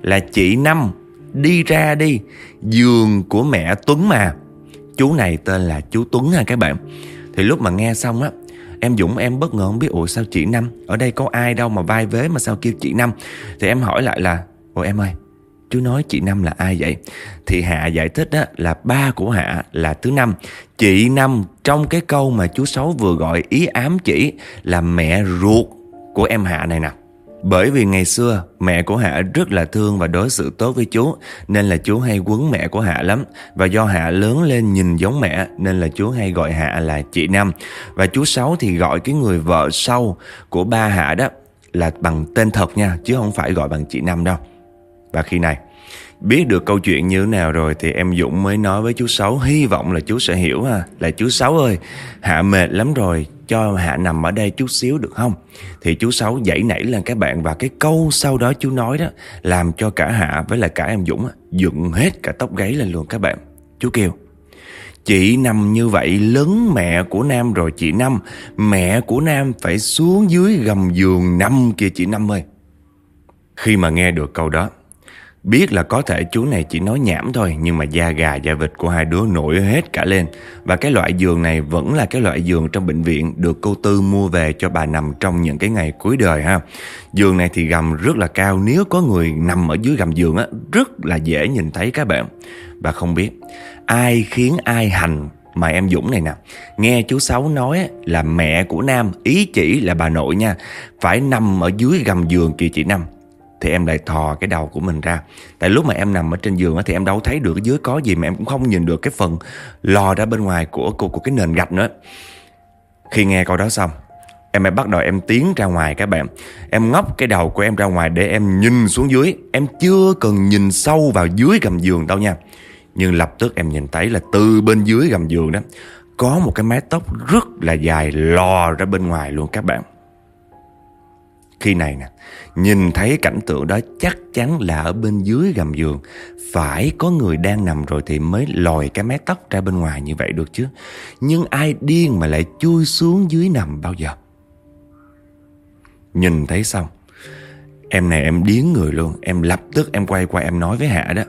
S1: Là chị Năm, Đi ra đi, Giường của mẹ Tuấn mà. Chú này tên là chú Tuấn ha các bạn. Thì lúc mà nghe xong á, Em Dũng, em bất ngờ không biết, Ủa, sao chị Năm? Ở đây có ai đâu mà vai vế mà sao kêu chị Năm? Thì em hỏi lại là, Ủa, em ơi Chú nói, chị Năm là ai vậy? Thì Hạ giải thích đó là ba của Hạ là thứ Năm. Chị Năm trong cái câu mà chú Sáu vừa gọi ý ám chỉ là mẹ ruột của em Hạ này nè. Bởi vì ngày xưa, mẹ của Hạ rất là thương và đối xử tốt với chú Nên là chú hay quấn mẹ của Hạ lắm Và do Hạ lớn lên nhìn giống mẹ, Nên là chú hay gọi Hạ là chị Năm Và chú Sáu thì gọi cái người vợ sau của ba Hạ đó Là bằng tên thật nha, Chứ không phải gọi bằng chị Năm đâu và khi này Biết được câu chuyện như thế nào rồi thì em Dũng mới nói với chú Sáu hy vọng là chú sẽ hiểu ha. Là chú Sáu ơi, Hạ mệt lắm rồi, cho Hạ nằm ở đây chút xíu được không? Thì chú Sáu dãy nảy lên các bạn và cái câu sau đó chú nói đó làm cho cả Hạ với là cả em Dũng dựng hết cả tóc gáy lên luôn các bạn. Chú kêu Chị nằm như vậy lớn mẹ của Nam rồi chị Năm Mẹ của Nam phải xuống dưới gầm giường nằm kìa chị Năm ơi Khi mà nghe được câu đó Biết là có thể chú này chỉ nói nhảm thôi, Nhưng mà da gà da vịt của hai đứa nổi hết cả lên. Và cái loại giường này vẫn là cái loại giường trong bệnh viện Được cô Tư mua về cho bà nằm trong những cái ngày cuối đời ha. Giường này thì gầm rất là cao, Nếu có người nằm ở dưới gầm giường á, Rất là dễ nhìn thấy các bạn. Bà không biết, Ai khiến ai hành mà em Dũng này nè. Nghe chú Sáu nói là mẹ của Nam, Ý chỉ là bà nội nha, Phải nằm ở dưới gầm giường kìa chị Năm thì em lại thò cái đầu của mình ra. Tại lúc mà em nằm ở trên giường thì em đâu thấy được dưới có gì mà em cũng không nhìn được cái phần lò ra bên ngoài của của, của cái nền gạch nữa. Khi nghe câu đó xong em mới bắt đầu em tiến ra ngoài các bạn. Em ngóc cái đầu của em ra ngoài để em nhìn xuống dưới. Em chưa cần nhìn sâu vào dưới gầm giường đâu nha. Nhưng lập tức em nhìn thấy là từ bên dưới gầm giường đó có một cái mái tóc rất là dài lò ra bên ngoài luôn các bạn khi này nè, nhìn thấy cảnh tượng đó chắc chắn là ở bên dưới gầm giường phải có người đang nằm rồi thì mới lòi cái mái tóc ra bên ngoài như vậy được chứ. Nhưng ai điên mà lại chui xuống dưới nằm bao giờ? Nhìn thấy xong, em này em điến người luôn, em lập tức em quay qua em nói với Hạ đó.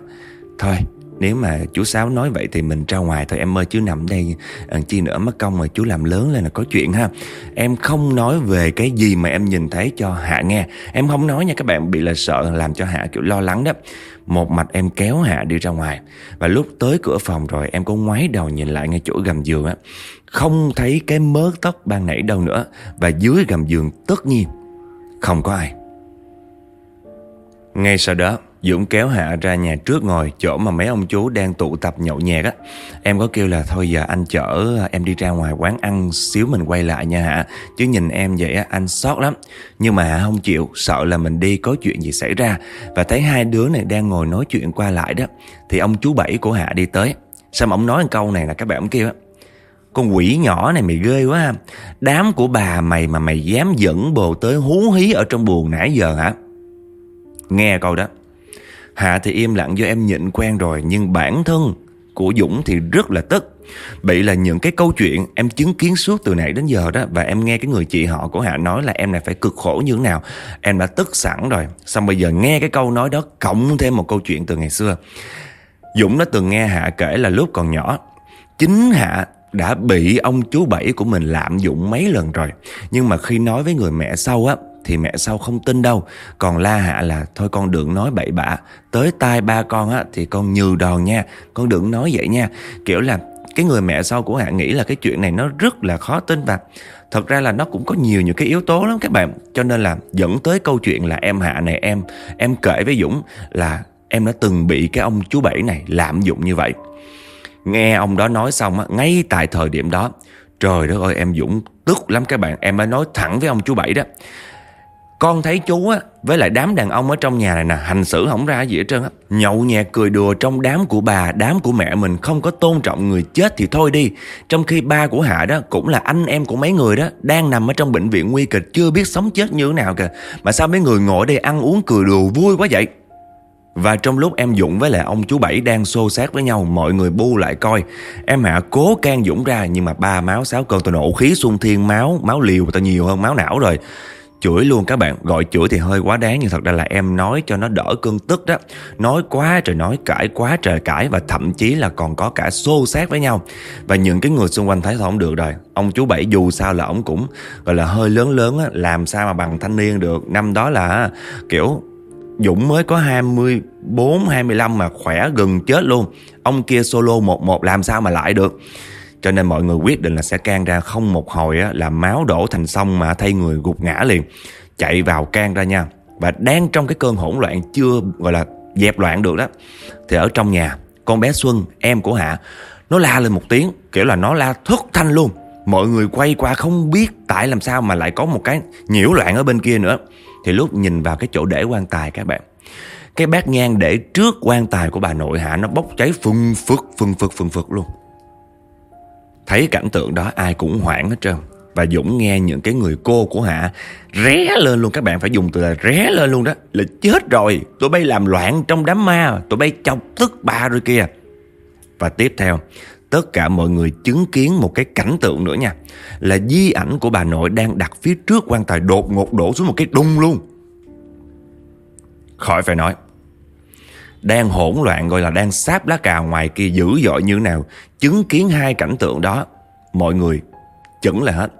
S1: Thôi, nếu mà chú Sáu nói vậy thì mình ra ngoài thôi. Em ơi chứ nằm đây ờ, chi nữa, mất công mà chú làm lớn lên là có chuyện ha. Em không nói về cái gì mà em nhìn thấy cho Hạ nghe. Em không nói nha, các bạn bị là sợ, làm cho Hạ kiểu lo lắng đó. Một mạch em kéo Hạ đi ra ngoài. Và lúc tới cửa phòng rồi, em có ngoái đầu nhìn lại ngay chỗ gầm giường á. Không thấy cái mớ tóc ban nãy đâu nữa. Và dưới gầm giường, tất nhiên, không có ai. Ngay sau đó Dũng kéo Hạ ra nhà trước ngồi, Chỗ mà mấy ông chú đang tụ tập nhậu nhẹt á. Em có kêu là, thôi giờ anh chở à, em đi ra ngoài quán ăn Xíu mình quay lại nha Hạ. Chứ nhìn em vậy á, anh sót lắm. Nhưng mà Hạ không chịu, Sợ là mình đi có chuyện gì xảy ra. Và thấy hai đứa này đang ngồi nói chuyện qua lại đó, Thì ông chú Bảy của Hạ đi tới. Sao ông nói câu này là các bạn ông kêu á. Con quỷ nhỏ này mày ghê quá ha. Đám của bà mày mà mày dám dẫn bồ tới hú hí ở trong buồn nãy giờ hả? Nghe câu đó Hạ thì im lặng do em nhịn quen rồi, Nhưng bản thân của Dũng thì rất là tức. Bị là những cái câu chuyện em chứng kiến suốt từ nãy đến giờ đó, Và em nghe cái người chị họ của Hạ nói là em này phải cực khổ như thế nào, Em đã tức sẵn rồi. Xong bây giờ nghe cái câu nói đó cộng thêm một câu chuyện từ ngày xưa. Dũng đã từng nghe Hạ kể là lúc còn nhỏ, Chính Hạ đã bị ông chú Bảy của mình lạm dụng mấy lần rồi. Nhưng mà khi nói với người mẹ sau á thì mẹ sau không tin đâu. Còn la hạ là, thôi con đừng nói bậy bạ, tới tai ba con á, thì con nhừ đòn nha, con đừng nói vậy nha. Kiểu là, cái người mẹ sau của hạ nghĩ là cái chuyện này nó rất là khó tin và thật ra là nó cũng có nhiều những cái yếu tố lắm các bạn. Cho nên là dẫn tới câu chuyện là em hạ này, em em kể với dũng là em đã từng bị cái ông chú bảy này lạm dụng như vậy. Nghe ông đó nói xong á, ngay tại thời điểm đó, trời đất ơi, em dũng tức lắm các bạn. Em mới nói thẳng với ông chú bảy đó con thấy chú á, với lại đám đàn ông ở trong nhà này nè, hành xử không ra gì hết trơn á. Nhậu nhẹt, cười đùa trong đám của bà, đám của mẹ mình, không có tôn trọng người chết thì thôi đi. Trong khi ba của hạ đó cũng là anh em của mấy người đó, đang nằm ở trong bệnh viện nguy kịch, chưa biết sống chết như thế nào kìa. Mà sao mấy người ngồi đây ăn uống cười đùa vui quá vậy? Và trong lúc em Dũng với lại ông chú Bảy đang xô xát với nhau, Mọi người bu lại coi. Em Hạ cố can Dũng ra, Nhưng mà ba máu, sáu cơn, tôi nổ khí xung thiên máu Máu liều, tao nhiều hơn máu não rồi chửi luôn các bạn. Gọi chửi thì hơi quá đáng nhưng thật ra là em nói cho nó đỡ cơn tức đó. Nói quá trời nói cãi quá trời cãi và thậm chí là còn có cả xô xát với nhau. Và những cái người xung quanh thấy thôi không được rồi. Ông chú bảy dù sao là ông cũng gọi là hơi lớn lớn á làm sao mà bằng thanh niên được. Năm đó là kiểu Dũng mới có 24, 25 mà khỏe gần chết luôn. Ông kia solo một một làm sao mà lại được? Cho nên mọi người quyết định là sẽ can ra không một hồi á, là máu đổ thành sông mà thay người gục ngã liền. Chạy vào can ra nha. Và đang trong cái cơn hỗn loạn chưa gọi là dẹp loạn được đó. Thì ở trong nhà, con bé Xuân, em của Hạ, nó la lên một tiếng, kiểu là nó la thất thanh luôn. Mọi người quay qua không biết tại làm sao mà lại có một cái nhiễu loạn ở bên kia nữa. Thì lúc nhìn vào cái chỗ để quan tài các bạn Cái bát nhang để trước quan tài của bà nội Hạ Nó bốc cháy phừng phực phừng phực phừng phực luôn Thấy cảnh tượng đó, ai cũng hoảng hết trơn. Và Dũng nghe những cái người cô của Hạ Ré lên luôn. Các bạn phải dùng từ là ré lên luôn đó. Là chết rồi, Tụi bay làm loạn trong đám ma, Tụi bay chọc tức bà rồi kìa Và tiếp theo, Tất cả mọi người chứng kiến một cái cảnh tượng nữa nha. Là di ảnh của bà nội đang đặt phía trước quan tài đột ngột đổ xuống một cái đung luôn. Khỏi phải nói đang hỗn loạn, gọi là đang sáp lá cà ngoài kia dữ dội như nào, chứng kiến hai cảnh tượng đó. Mọi người chững là hết.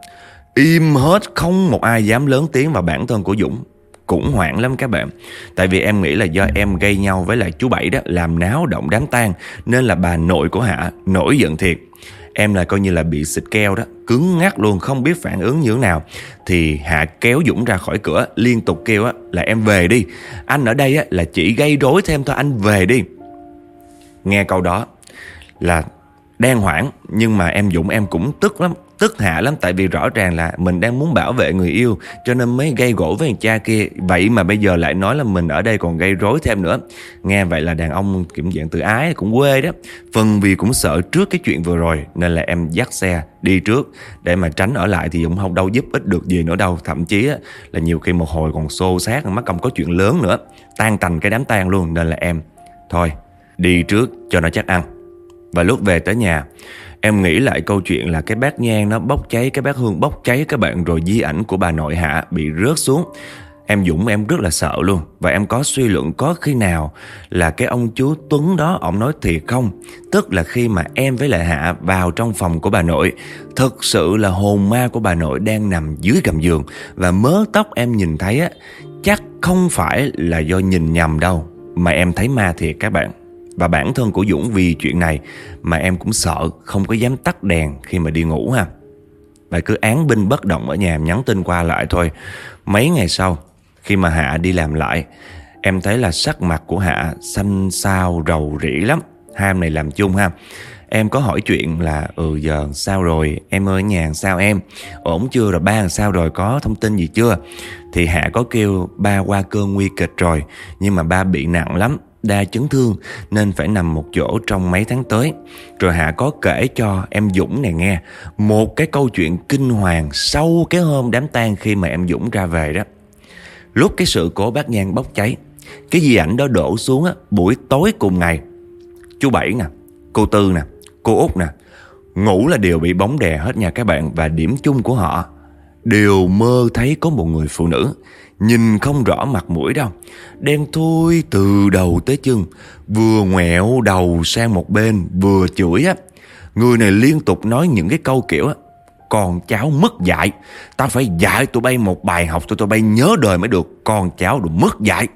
S1: Im hết, không một ai dám lớn tiếng vào bản thân của Dũng. Cũng hoảng lắm các bạn. Tại vì em nghĩ là do em gây nhau với lại chú Bảy đó, Làm náo động đám tang, Nên là bà nội của Hạ nổi giận thiệt. Em là coi như là bị xịt keo đó, Cứng ngắc luôn, không biết phản ứng như thế nào. Thì Hạ kéo Dũng ra khỏi cửa, Liên tục kêu á, là em về đi. Anh ở đây á, là chỉ gây rối thêm thôi, anh về đi. Nghe câu đó Là đang hoảng, Nhưng mà em Dũng, em cũng tức lắm tức hạ lắm, tại vì rõ ràng là mình đang muốn bảo vệ người yêu, cho nên mới gây gỗ với thằng cha kia. Vậy mà bây giờ lại nói là mình ở đây còn gây rối thêm nữa. Nghe vậy là đàn ông kiểm dạng tự ái cũng quê đó. Phần vì cũng sợ trước cái chuyện vừa rồi, nên là em dắt xe đi trước. Để mà tránh ở lại thì cũng không đâu giúp ích được gì nữa đâu. Thậm chí là nhiều khi một hồi còn xô xát mắt công có chuyện lớn nữa. Tan tành cái đám tang luôn, nên là em, thôi, đi trước cho nó chắc ăn. Và lúc về tới nhà Em nghĩ lại câu chuyện là cái bát nhang nó bốc cháy, cái bát hương bốc cháy các bạn rồi di ảnh của bà nội hạ bị rớt xuống. Em Dũng em rất là sợ luôn. Và em có suy luận có khi nào Là cái ông chú Tuấn đó Ông nói thiệt không? Tức là khi mà em với lại Hạ vào trong phòng của bà nội Thực sự là hồn ma của bà nội Đang nằm dưới gầm giường. Và mớ tóc em nhìn thấy á Chắc không phải là do nhìn nhầm đâu Mà em thấy ma thiệt các bạn và bản thân của Dũng vì chuyện này mà em cũng sợ không có dám tắt đèn khi mà đi ngủ ha. Và cứ án binh bất động ở nhà nhắn tin qua lại thôi. Mấy ngày sau, khi mà Hạ đi làm lại, em thấy là sắc mặt của Hạ xanh xao rầu rĩ lắm. Hai em này làm chung ha. Em có hỏi chuyện là Ừ giờ sao rồi Em ở nhà sao em Ổn chưa rồi ba sao rồi có thông tin gì chưa Thì Hạ có kêu ba qua cơn nguy kịch rồi Nhưng mà ba bị nặng lắm đa chấn thương nên phải nằm một chỗ trong mấy tháng tới. Rồi Hạ có kể cho em Dũng này nghe một cái câu chuyện kinh hoàng sau cái hôm đám tang khi mà em Dũng ra về đó. Lúc cái sự cố bát nhang bốc cháy, cái di ảnh đó đổ xuống á, buổi tối cùng ngày. Chú Bảy nè, cô Tư nè, cô Út nè, Ngủ là đều bị bóng đè hết nha các bạn Và điểm chung của họ Đều mơ thấy có một người phụ nữ Nhìn không rõ mặt mũi đâu. Đen thui từ đầu tới chân, Vừa ngoẹo đầu sang một bên, Vừa chửi á. Người này liên tục nói những cái câu kiểu á, Con cháu mất dạy, Tao phải dạy tụi bay một bài học Tụi tụi bay nhớ đời mới được, Con cháu được mất dạy.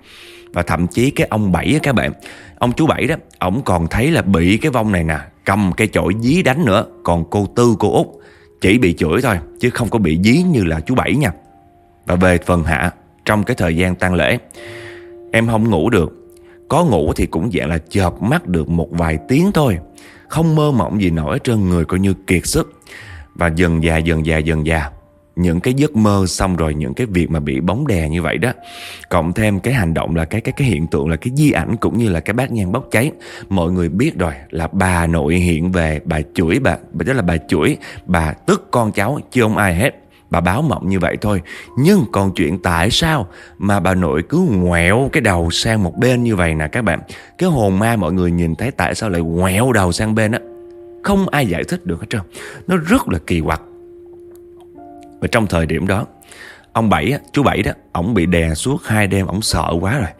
S1: Và thậm chí cái ông Bảy á các bạn, Ông chú Bảy đó Ông còn thấy là bị cái vong này nè, Cầm cái chổi dí đánh nữa, Còn cô Tư, cô Út Chỉ bị chửi thôi, Chứ không có bị dí như là chú Bảy nha. Và về phần Hạ trong cái thời gian tang lễ. Em không ngủ được. Có ngủ thì cũng dạng là chợp mắt được một vài tiếng thôi. Không mơ mộng gì nổi trên người coi như kiệt sức. Và dần già dần già dần già những cái giấc mơ xong rồi, những cái việc mà bị bóng đè như vậy đó, cộng thêm cái hành động là cái cái cái hiện tượng là cái di ảnh cũng như là cái bát nhang bốc cháy, mọi người biết rồi là bà nội hiện về, bà chửi bà, tức là bà chửi, bà tức con cháu, chứ không ai hết. Bà báo mộng như vậy thôi. Nhưng còn chuyện tại sao Mà bà nội cứ ngoẹo cái đầu sang một bên như vậy nè các bạn? Cái hồn ma mọi người nhìn thấy tại sao lại ngoẹo đầu sang bên á? Không ai giải thích được hết trơn. Nó rất là kỳ quặc. Và trong thời điểm đó Ông Bảy, chú Bảy đó Ông bị đè suốt hai đêm Ông sợ quá rồi.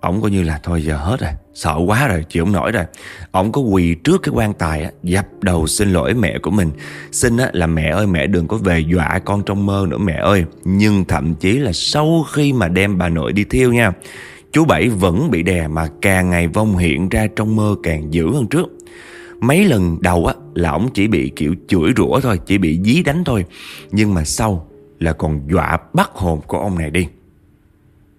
S1: Ông coi như là thôi giờ hết rồi. Sợ quá rồi chịu không nổi rồi. Ông có quỳ trước cái quan tài á, Dập đầu xin lỗi mẹ của mình. Xin á, là mẹ ơi mẹ đừng có về dọa con trong mơ nữa mẹ ơi. Nhưng thậm chí là sau khi mà đem bà nội đi thiêu nha Chú Bảy vẫn bị đè mà càng ngày vong hiện ra trong mơ càng dữ hơn trước. Mấy lần đầu á là ông chỉ bị kiểu chửi rủa thôi Chỉ bị dí đánh thôi. Nhưng mà sau là còn dọa bắt hồn của ông này đi.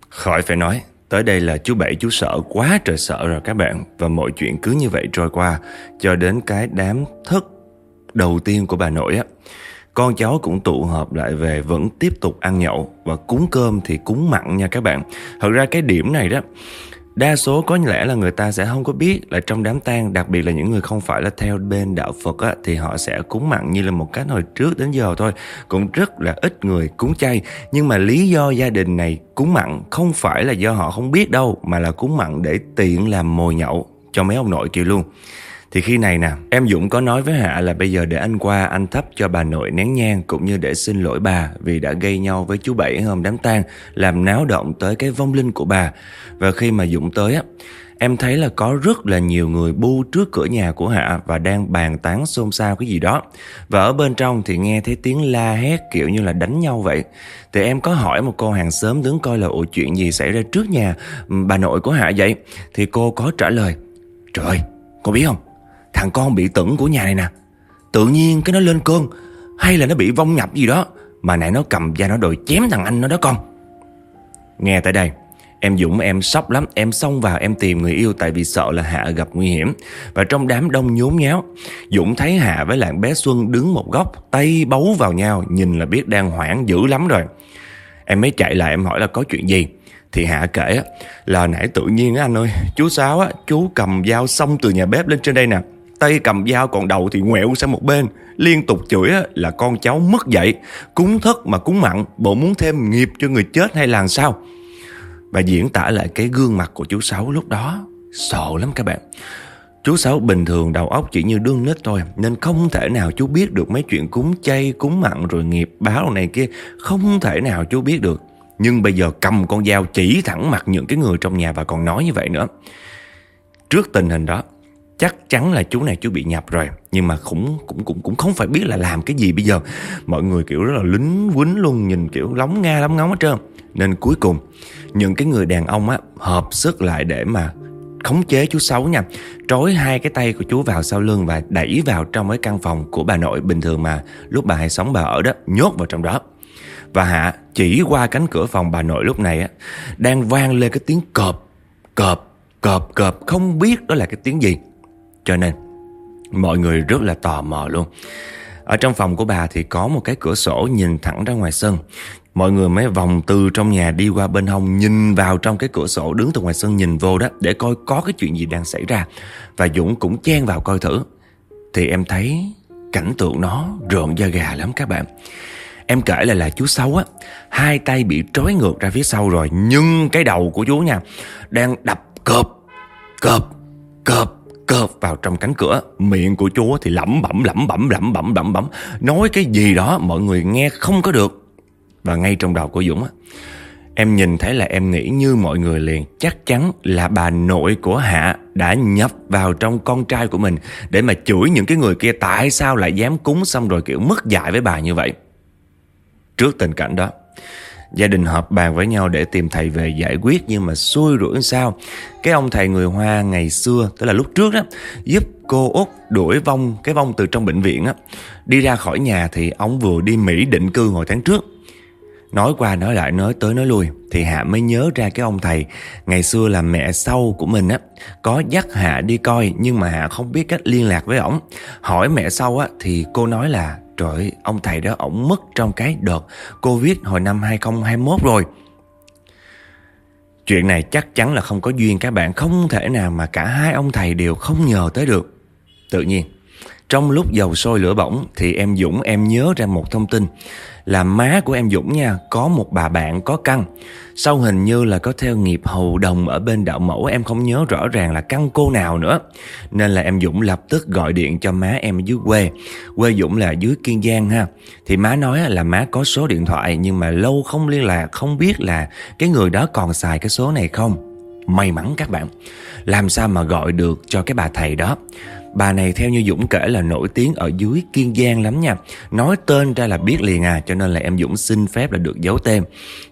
S1: Khỏi phải nói Tới đây là chú Bảy, chú sợ quá trời sợ rồi các bạn. Và mọi chuyện cứ như vậy trôi qua, Cho đến cái đám thức đầu tiên của bà nội á. Con cháu cũng tụ họp lại về, Vẫn tiếp tục ăn nhậu. Và cúng cơm thì cúng mặn nha các bạn. Thật ra cái điểm này đó Đa số có lẽ là người ta sẽ không có biết là trong đám tang đặc biệt là những người không phải là theo bên đạo Phật á, thì họ sẽ cúng mặn như là một cách hồi trước đến giờ thôi. Cũng rất là ít người cúng chay. Nhưng mà lý do gia đình này cúng mặn không phải là do họ không biết đâu mà là cúng mặn để tiện làm mồi nhậu cho mấy ông nội kia luôn. Thì khi này nè, em Dũng có nói với Hạ là bây giờ để anh qua anh thắp cho bà nội nén nhang cũng như để xin lỗi bà vì đã gây nhau với chú Bảy hôm đám tang, làm náo động tới cái vong linh của bà. Và khi mà Dũng tới á, em thấy là có rất là nhiều người bu trước cửa nhà của Hạ và đang bàn tán xôn xao cái gì đó. Và ở bên trong thì nghe thấy tiếng la hét kiểu như là đánh nhau vậy. Thì em có hỏi một cô hàng xóm đứng coi là ủa chuyện gì xảy ra trước nhà ừ, bà nội của Hạ vậy. Thì cô có trả lời, trời cô biết không? Thằng con bị tửng của nhà này nè. Tự nhiên cái nó lên cơn, Hay là nó bị vong nhập gì đó, Mà nãy nó cầm da nó đòi chém thằng anh nó đó con. Nghe tại đây, Em Dũng em sốc lắm, Em xông vào em tìm người yêu Tại vì sợ là Hạ gặp nguy hiểm. Và trong đám đông nhốn nháo, Dũng thấy Hạ với lạng bé Xuân đứng một góc, Tay bấu vào nhau, Nhìn là biết đang hoảng dữ lắm rồi. Em mới chạy lại, em hỏi là có chuyện gì? Thì Hạ kể là nãy tự nhiên anh ơi, Chú Sáu á, chú cầm dao xông từ nhà bếp lên trên đây nè. Tay cầm dao còn đầu thì ngoẹo sang một bên. Liên tục chửi là con cháu mất dậy Cúng thất mà cúng mặn Bộ muốn thêm nghiệp cho người chết hay là sao? Và diễn tả lại cái gương mặt của chú Sáu lúc đó. Sợ lắm các bạn. Chú Sáu bình thường đầu óc chỉ như đương nít thôi Nên không thể nào chú biết được mấy chuyện cúng chay, cúng mặn rồi nghiệp báo này kia. Không thể nào chú biết được. Nhưng bây giờ cầm con dao chỉ thẳng mặt những cái người trong nhà và còn nói như vậy nữa. Trước tình hình đó chắc chắn là chú này chú bị nhập rồi nhưng mà cũng cũng cũng cũng không phải biết là làm cái gì bây giờ. Mọi người kiểu rất là lính quýnh luôn nhìn kiểu lóng nga lóng ngóng hết trơn. Nên cuối cùng những cái người đàn ông á hợp sức lại để mà khống chế chú Sáu nha. Trói hai cái tay của chú vào sau lưng Và đẩy vào trong cái căn phòng của bà nội. Bình thường mà lúc bà hay sống bà ở đó Nhốt vào trong đó. Và Hạ chỉ qua cánh cửa phòng bà nội lúc này á Đang vang lên cái tiếng cọp Cọp, cọp, cọp Không biết đó là cái tiếng gì cho nên, mọi người rất là tò mò luôn. Ở trong phòng của bà thì có một cái cửa sổ nhìn thẳng ra ngoài sân. Mọi người mới vòng từ trong nhà đi qua bên hông, Nhìn vào trong cái cửa sổ, đứng từ ngoài sân nhìn vô đó, Để coi có cái chuyện gì đang xảy ra. Và Dũng cũng chen vào coi thử. Thì em thấy cảnh tượng nó rợn da gà lắm các bạn. Em kể là là chú Sáu á, Hai tay bị trói ngược ra phía sau rồi, Nhưng cái đầu của chú nha, Đang đập cợp Cợp Cợp cợp vào trong cánh cửa. Miệng của chú thì lẩm bẩm lẩm bẩm lẩm bẩm lẩm bẩm. Nói cái gì đó mọi người nghe không có được. Và ngay trong đầu của Dũng á, Em nhìn thấy là em nghĩ như mọi người liền. Chắc chắn là bà nội của Hạ đã nhập vào trong con trai của mình Để mà chửi những cái người kia tại sao lại dám cúng xong rồi kiểu mất dạy với bà như vậy. Trước tình cảnh đó Gia đình họp bàn với nhau để tìm thầy về giải quyết, Nhưng mà xui rủi sao? Cái ông thầy người Hoa ngày xưa, Tức là lúc trước đó, Giúp cô Út đuổi vong, Cái vong từ trong bệnh viện á. Đi ra khỏi nhà thì ông vừa đi Mỹ định cư hồi tháng trước. Nói qua nói lại, nói tới nói lui, Thì Hạ mới nhớ ra cái ông thầy Ngày xưa là mẹ sau của mình á. Có dắt Hạ đi coi, Nhưng mà Hạ không biết cách liên lạc với ổng. Hỏi mẹ sau á, Thì cô nói là Trời ơi, ông thầy đó ổng mất trong cái đợt Covid hồi năm 2021 rồi. Chuyện này chắc chắn là không có duyên các bạn Không thể nào mà cả hai ông thầy đều không nhờ tới được. Tự nhiên trong lúc dầu sôi lửa bỏng Thì em Dũng, em nhớ ra một thông tin. Là má của em Dũng nha, có một bà bạn có căn. Sau hình như là có theo nghiệp hầu đồng ở bên đạo mẫu, em không nhớ rõ ràng là căn cô nào nữa. Nên là em Dũng lập tức gọi điện cho má em dưới quê. Quê Dũng là dưới Kiên Giang ha. Thì má nói là má có số điện thoại, nhưng mà lâu không liên lạc, không biết là cái người đó còn xài cái số này không. May mắn các bạn. Làm sao mà gọi được cho cái bà thầy đó? Bà này theo như Dũng kể là nổi tiếng ở dưới Kiên Giang lắm nha. Nói tên ra là biết liền à Cho nên là em Dũng xin phép là được giấu tên.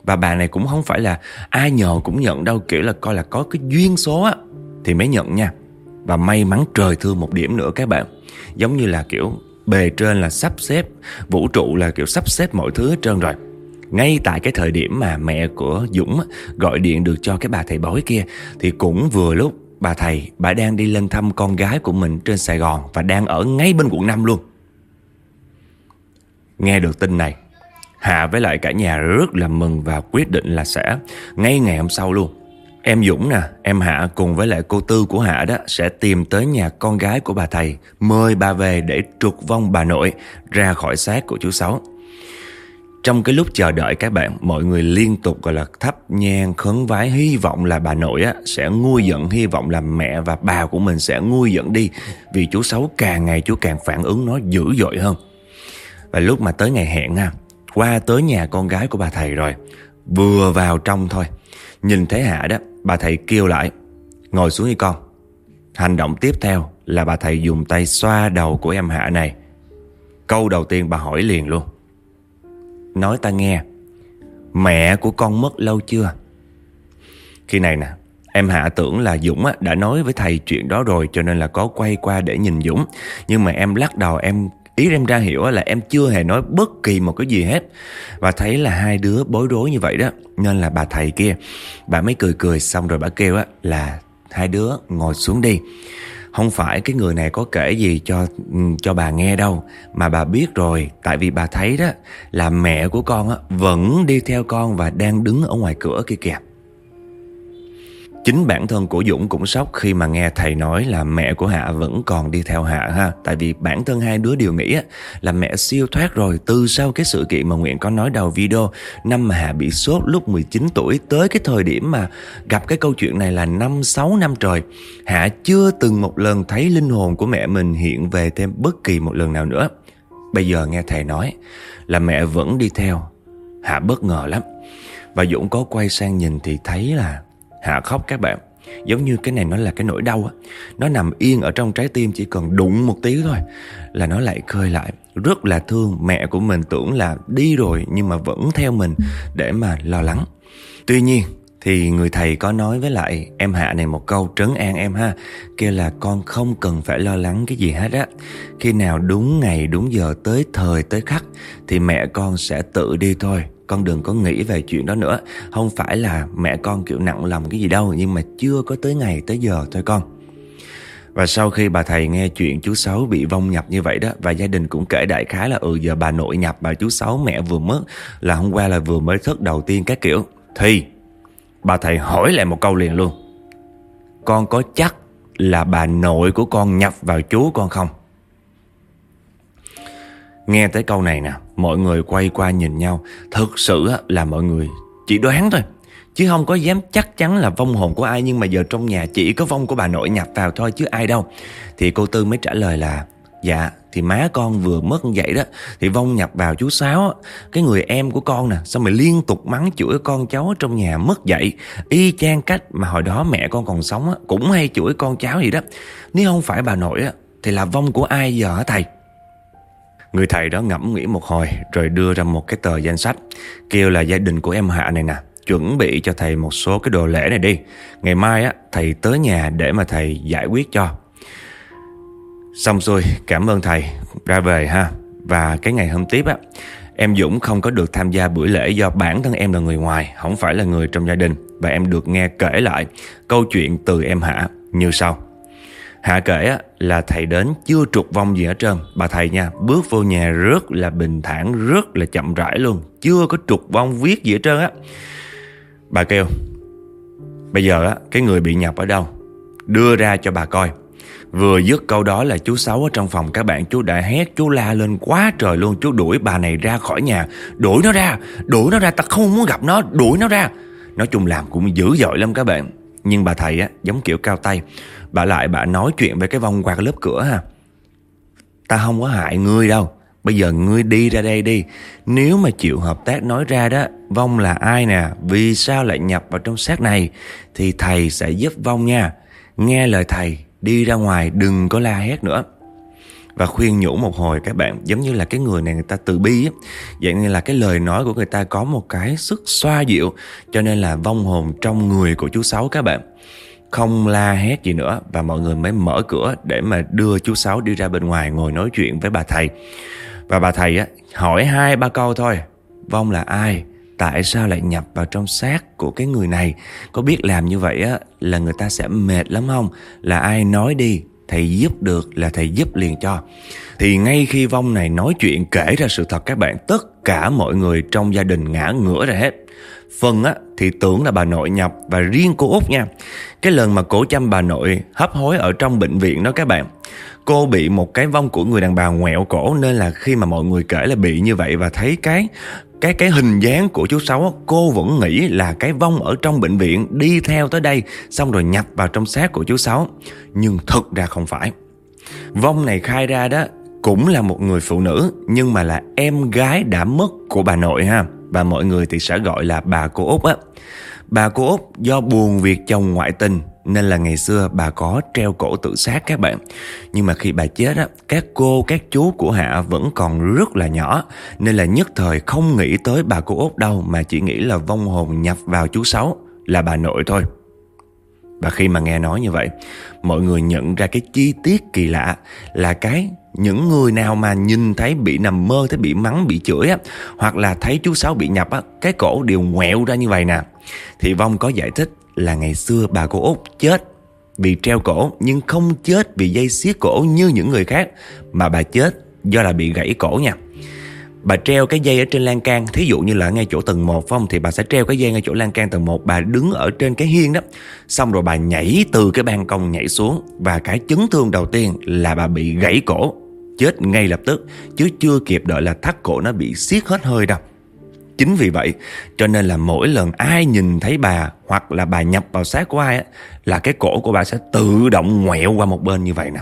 S1: Và bà này cũng không phải là ai nhờ cũng nhận đâu, Kiểu là coi là có cái duyên số á, Thì mới nhận nha. Và may mắn trời thương một điểm nữa các bạn. Giống như là kiểu bề trên là sắp xếp, Vũ trụ là kiểu sắp xếp mọi thứ hết trơn rồi. Ngay tại cái thời điểm mà mẹ của Dũng gọi điện được cho cái bà thầy bói kia, Thì cũng vừa lúc Bà thầy, bà đang đi lên thăm con gái của mình trên Sài Gòn và đang ở ngay bên quận 5 luôn. Nghe được tin này, Hạ với lại cả nhà rất là mừng và quyết định là sẽ ngay ngày hôm sau luôn. Em Dũng nè, em Hạ cùng với lại cô Tư của Hạ đó sẽ tìm tới nhà con gái của bà thầy, mời bà về để trục vong bà nội ra khỏi xác của chú Sáu. Trong cái lúc chờ đợi các bạn, mọi người liên tục gọi là thắp nhang khấn vái hy vọng là bà nội á, sẽ nguôi giận, hy vọng là mẹ và bà của mình sẽ nguôi giận đi vì chú Sáu càng ngày chú càng phản ứng nó dữ dội hơn. Và lúc mà tới ngày hẹn ha, qua tới nhà con gái của bà thầy rồi, vừa vào trong thôi, nhìn thấy Hạ đó, bà thầy kêu lại, ngồi xuống đi con. Hành động tiếp theo là bà thầy dùng tay xoa đầu của em Hạ này. Câu đầu tiên bà hỏi liền luôn. Nói ta nghe. Mẹ của con mất lâu chưa? Khi này nè, Em hạ tưởng là Dũng đã nói với thầy chuyện đó rồi, Cho nên là có quay qua để nhìn Dũng. Nhưng mà em lắc đầu, em, Ý em ra hiểu là em chưa hề nói bất kỳ một cái gì hết. Và thấy là hai đứa bối rối như vậy đó, Nên là bà thầy kia, Bà mới cười cười xong rồi bà kêu là Hai đứa ngồi xuống đi không phải cái người này có kể gì cho ừ, cho bà nghe đâu Mà bà biết rồi. Tại vì bà thấy đó Là mẹ của con á, vẫn đi theo con Và đang đứng ở ngoài cửa kia kìa. Chính bản thân của Dũng cũng sốc khi mà nghe thầy nói là mẹ của Hạ vẫn còn đi theo Hạ ha. Tại vì bản thân hai đứa đều nghĩ là mẹ siêu thoát rồi từ sau cái sự kiện mà Nguyện có nói đầu video năm mà Hạ bị sốt lúc 19 tuổi, tới cái thời điểm mà gặp cái câu chuyện này là năm 6 năm trời. Hạ chưa từng một lần thấy linh hồn của mẹ mình hiện về thêm bất kỳ một lần nào nữa. Bây giờ nghe thầy nói là mẹ vẫn đi theo. Hạ bất ngờ lắm. Và Dũng có quay sang nhìn thì thấy là Hạ khóc các bạn. Giống như cái này nó là cái nỗi đau á. Nó nằm yên ở trong trái tim, Chỉ cần đụng một tí thôi Là nó lại khơi lại. Rất là thương mẹ của mình, tưởng là đi rồi Nhưng mà vẫn theo mình Để mà lo lắng. Tuy nhiên, thì người thầy có nói với lại em Hạ này một câu, trấn an em ha. Kêu là, con không cần phải lo lắng cái gì hết á. Khi nào đúng ngày, đúng giờ, tới thời, tới khắc Thì mẹ con sẽ tự đi thôi con đừng có nghĩ về chuyện đó nữa. Không phải là mẹ con kiểu nặng lòng cái gì đâu, Nhưng mà chưa có tới ngày, tới giờ thôi con. Và sau khi bà thầy nghe chuyện chú Sáu bị vong nhập như vậy đó, Và gia đình cũng kể đại khái là Ừ giờ bà nội nhập, bà chú Sáu mẹ vừa mất, Là hôm qua là vừa mới thức đầu tiên các kiểu. Thì, bà thầy hỏi lại một câu liền luôn. Con có chắc là bà nội của con nhập vào chú con không? Nghe tới câu này nè Mọi người quay qua nhìn nhau. Thực sự là mọi người chỉ đoán thôi Chứ không có dám chắc chắn là vong hồn của ai. Nhưng mà giờ trong nhà chỉ có vong của bà nội nhập vào thôi chứ ai đâu. Thì cô Tư mới trả lời là Dạ thì má con vừa mất vậy đó Thì vong nhập vào chú Sáu Cái người em của con nè sao mày liên tục mắng chửi con cháu ở trong nhà mất dậy? Y chang cách mà hồi đó mẹ con còn sống Cũng hay chửi con cháu gì đó. Nếu không phải bà nội á, Thì là vong của ai giờ hả thầy? Người thầy đó ngẫm nghĩ một hồi, Rồi đưa ra một cái tờ danh sách, Kêu là gia đình của em Hạ này nè, Chuẩn bị cho thầy một số cái đồ lễ này đi. Ngày mai á, thầy tới nhà để mà thầy giải quyết cho. Xong xuôi, cảm ơn thầy, Ra về ha. Và cái ngày hôm tiếp á, Em Dũng không có được tham gia buổi lễ do bản thân em là người ngoài, Không phải là người trong gia đình. Và em được nghe kể lại câu chuyện từ em Hạ như sau. Hạ kể là thầy đến chưa trục vong gì hết trơn. Bà thầy nha bước vô nhà rất là bình thản Rất là chậm rãi luôn. Chưa có trục vong viết gì hết trơn á. Bà kêu Bây giờ á, cái người bị nhập ở đâu? Đưa ra cho bà coi. Vừa dứt câu đó là chú Sáu ở trong phòng các bạn Chú đã hét chú la lên quá trời luôn. Chú đuổi bà này ra khỏi nhà. Đuổi nó ra Đuổi nó ra ta không muốn gặp nó Đuổi nó ra. Nói chung làm cũng dữ dội lắm các bạn. Nhưng bà thầy á giống kiểu cao tay. Bà lại bà nói chuyện với cái vong qua cái lớp cửa ha. Ta không có hại ngươi đâu. Bây giờ ngươi đi ra đây đi. Nếu mà chịu hợp tác nói ra đó, Vong là ai nè? Vì sao lại nhập vào trong xác này? Thì thầy sẽ giúp Vong nha. Nghe lời thầy, Đi ra ngoài đừng có la hét nữa. Và khuyên nhủ một hồi các bạn, giống như là cái người này người ta từ bi á. Dạng như là cái lời nói của người ta có một cái sức xoa dịu, cho nên là vong hồn trong người của chú sáu các bạn không la hét gì nữa và mọi người mới mở cửa để mà đưa chú sáu đi ra bên ngoài ngồi nói chuyện với bà thầy. Và bà thầy á, hỏi hai ba câu thôi. Vong là ai? Tại sao lại nhập vào trong xác của cái người này? Có biết làm như vậy á, là người ta sẽ mệt lắm không? Là ai nói đi, thầy giúp được là thầy giúp liền cho. Thì ngay khi vong này nói chuyện kể ra sự thật, các bạn, tất cả mọi người trong gia đình ngã ngửa ra hết phần á, thì tưởng là bà nội nhập và riêng cô út nha cái lần mà cổ chăm bà nội hấp hối ở trong bệnh viện đó các bạn, cô bị một cái vong của người đàn bà ngoẹo cổ nên là khi mà mọi người kể là bị như vậy và thấy cái cái cái hình dáng của chú Sáu cô vẫn nghĩ là cái vong ở trong bệnh viện đi theo tới đây xong rồi nhập vào trong xác của chú Sáu. Nhưng thực ra không phải. Vong này khai ra đó cũng là một người phụ nữ nhưng mà là em gái đã mất của bà nội ha. Và mọi người thì sẽ gọi là bà cô Út á. Bà cô Út do buồn việc chồng ngoại tình, nên là ngày xưa bà có treo cổ tự sát các bạn Nhưng mà khi bà chết á, Các cô, các chú của Hạ vẫn còn rất là nhỏ, Nên là nhất thời không nghĩ tới bà cô Út đâu, Mà chỉ nghĩ là vong hồn nhập vào chú Sáu Là bà nội thôi Và khi mà nghe nói như vậy, Mọi người nhận ra cái chi tiết kỳ lạ Là cái những người nào mà nhìn thấy bị nằm mơ, thấy bị mắng, bị chửi á, hoặc là thấy chú sáu bị nhập á, cái cổ đều ngoẹo ra như vậy nè. Thì vong có giải thích là ngày xưa bà cô út chết vì treo cổ, nhưng không chết vì dây xiết cổ như những người khác, mà bà chết do là bị gãy cổ nha. Bà treo cái dây ở trên lan can, Thí dụ như là ngay chỗ tầng 1 phong Thì bà sẽ treo cái dây ngay chỗ lan can tầng 1 Bà đứng ở trên cái hiên đó. Xong rồi bà nhảy từ cái ban công nhảy xuống, Và cái chấn thương đầu tiên là bà bị gãy cổ. Chết ngay lập tức Chứ chưa kịp đợi là thắt cổ nó bị siết hết hơi đâu Chính vì vậy cho nên là mỗi lần ai nhìn thấy bà hoặc là bà nhập vào xác của ai á, là cái cổ của bà sẽ tự động ngoẹo qua một bên như vậy nè.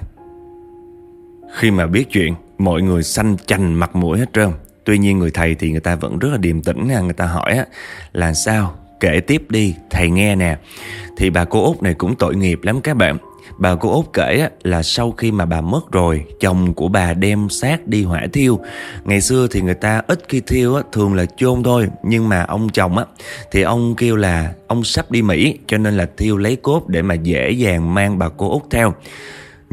S1: Khi mà biết chuyện, mọi người xanh chành mặt mũi hết trơn. Tuy nhiên người thầy thì người ta vẫn rất là điềm tĩnh nè người ta hỏi á, là sao? Kể tiếp đi, thầy nghe nè. Thì bà cô út này cũng tội nghiệp lắm các bạn. Bà cô út kể là sau khi mà bà mất rồi, Chồng của bà đem xác đi hỏa thiêu. Ngày xưa thì người ta ít khi thiêu thường là chôn thôi. Nhưng mà ông chồng á, thì ông kêu là ông sắp đi Mỹ, Cho nên là thiêu lấy cốt để mà dễ dàng mang bà cô út theo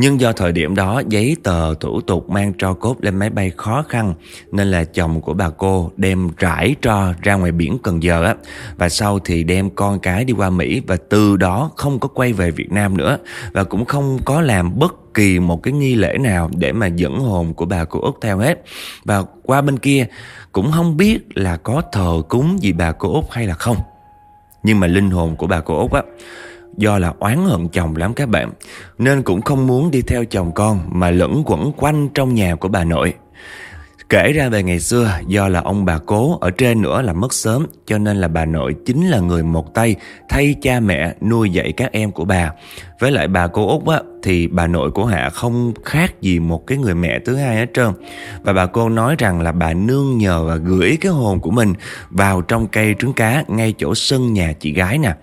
S1: nhưng do thời điểm đó, giấy tờ thủ tục mang tro cốt lên máy bay khó khăn, nên là chồng của bà cô đem rải tro ra ngoài biển Cần Giờ á. Và sau thì đem con cái đi qua Mỹ, và từ đó không có quay về Việt Nam nữa, và cũng không có làm bất kỳ một cái nghi lễ nào để mà dẫn hồn của bà cô Út theo hết. Và qua bên kia, cũng không biết là có thờ cúng gì bà cô Út hay là không. Nhưng mà linh hồn của bà cô Út á do là oán hận chồng lắm các bạn Nên cũng không muốn đi theo chồng con Mà lẫn quẩn quanh trong nhà của bà nội Kể ra về ngày xưa, do là ông bà cố ở trên nữa là mất sớm, cho nên là bà nội chính là người một tay thay cha mẹ nuôi dạy các em của bà. Với lại bà cô Út á, thì bà nội của Hạ không khác gì một cái người mẹ thứ hai hết trơn. Và bà cô nói rằng là bà nương nhờ và gửi cái hồn của mình vào trong cây trứng cá ngay chỗ sân nhà chị gái nè.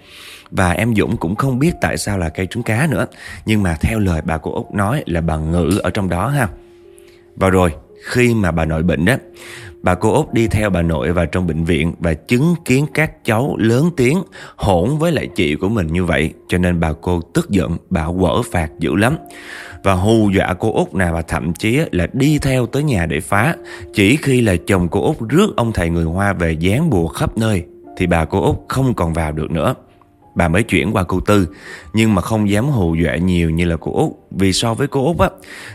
S1: Và em Dũng cũng không biết tại sao là cây trứng cá nữa. Nhưng mà theo lời bà cô Út nói là bà ngữ ở trong đó ha. Và rồi khi mà bà nội bệnh đó Bà cô Út đi theo bà nội vào trong bệnh viện và chứng kiến các cháu lớn tiếng hỗn với lại chị của mình như vậy. Cho nên bà cô tức giận, bà quở phạt dữ lắm. Và hù dọa cô Út nào và thậm chí là đi theo tới nhà để phá. Chỉ khi là chồng cô Út rước ông thầy người Hoa về dán bùa khắp nơi thì bà cô Út không còn vào được nữa bà mới chuyển qua cô Tư, nhưng mà không dám hù dọa nhiều như là cô Út. Vì so với cô Út á,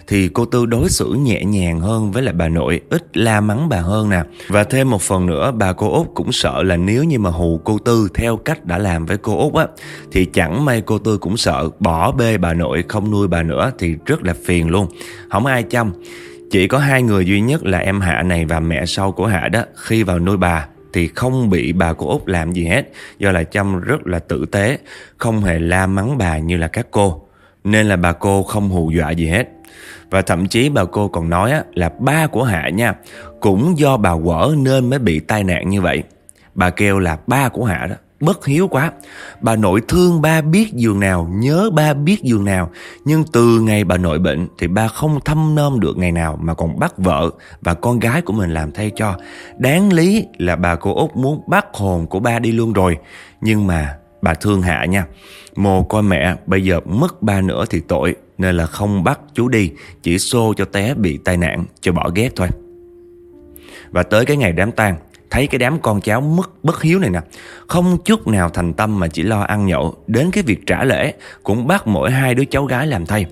S1: thì cô Tư đối xử nhẹ nhàng hơn với lại bà nội, ít la mắng bà hơn nè. Và thêm một phần nữa, bà cô Út cũng sợ là nếu như mà hù cô Tư theo cách đã làm với cô Út á, thì chẳng may cô Tư cũng sợ bỏ bê bà nội, không nuôi bà nữa thì rất là phiền luôn. Không ai chăm. Chỉ có hai người duy nhất là em Hạ này và mẹ sau của Hạ đó, khi vào nuôi bà thì không bị bà cô Út làm gì hết do là Trâm rất là tử tế, không hề la mắng bà như là các cô. Nên là bà cô không hù dọa gì hết. Và thậm chí bà cô còn nói là ba của Hạ nha, cũng do bà quở nên mới bị tai nạn như vậy. Bà kêu là ba của Hạ đó bất hiếu quá. Bà nội thương ba biết giường nào, nhớ ba biết giường nào. Nhưng từ ngày bà nội bệnh thì ba không thăm nom được ngày nào mà còn bắt vợ và con gái của mình làm thay cho. Đáng lý là bà cô Út muốn bắt hồn của ba đi luôn rồi. Nhưng mà bà thương hạ nha. Mồ coi mẹ bây giờ mất ba nữa thì tội nên là không bắt chú đi, chỉ xô cho té bị tai nạn cho bỏ ghét thôi. Và tới cái ngày đám tang thấy cái đám con cháu mất, bất hiếu này nè. Không chút nào thành tâm mà chỉ lo ăn nhậu. Đến cái việc trả lễ, cũng bắt mỗi hai đứa cháu gái làm thay.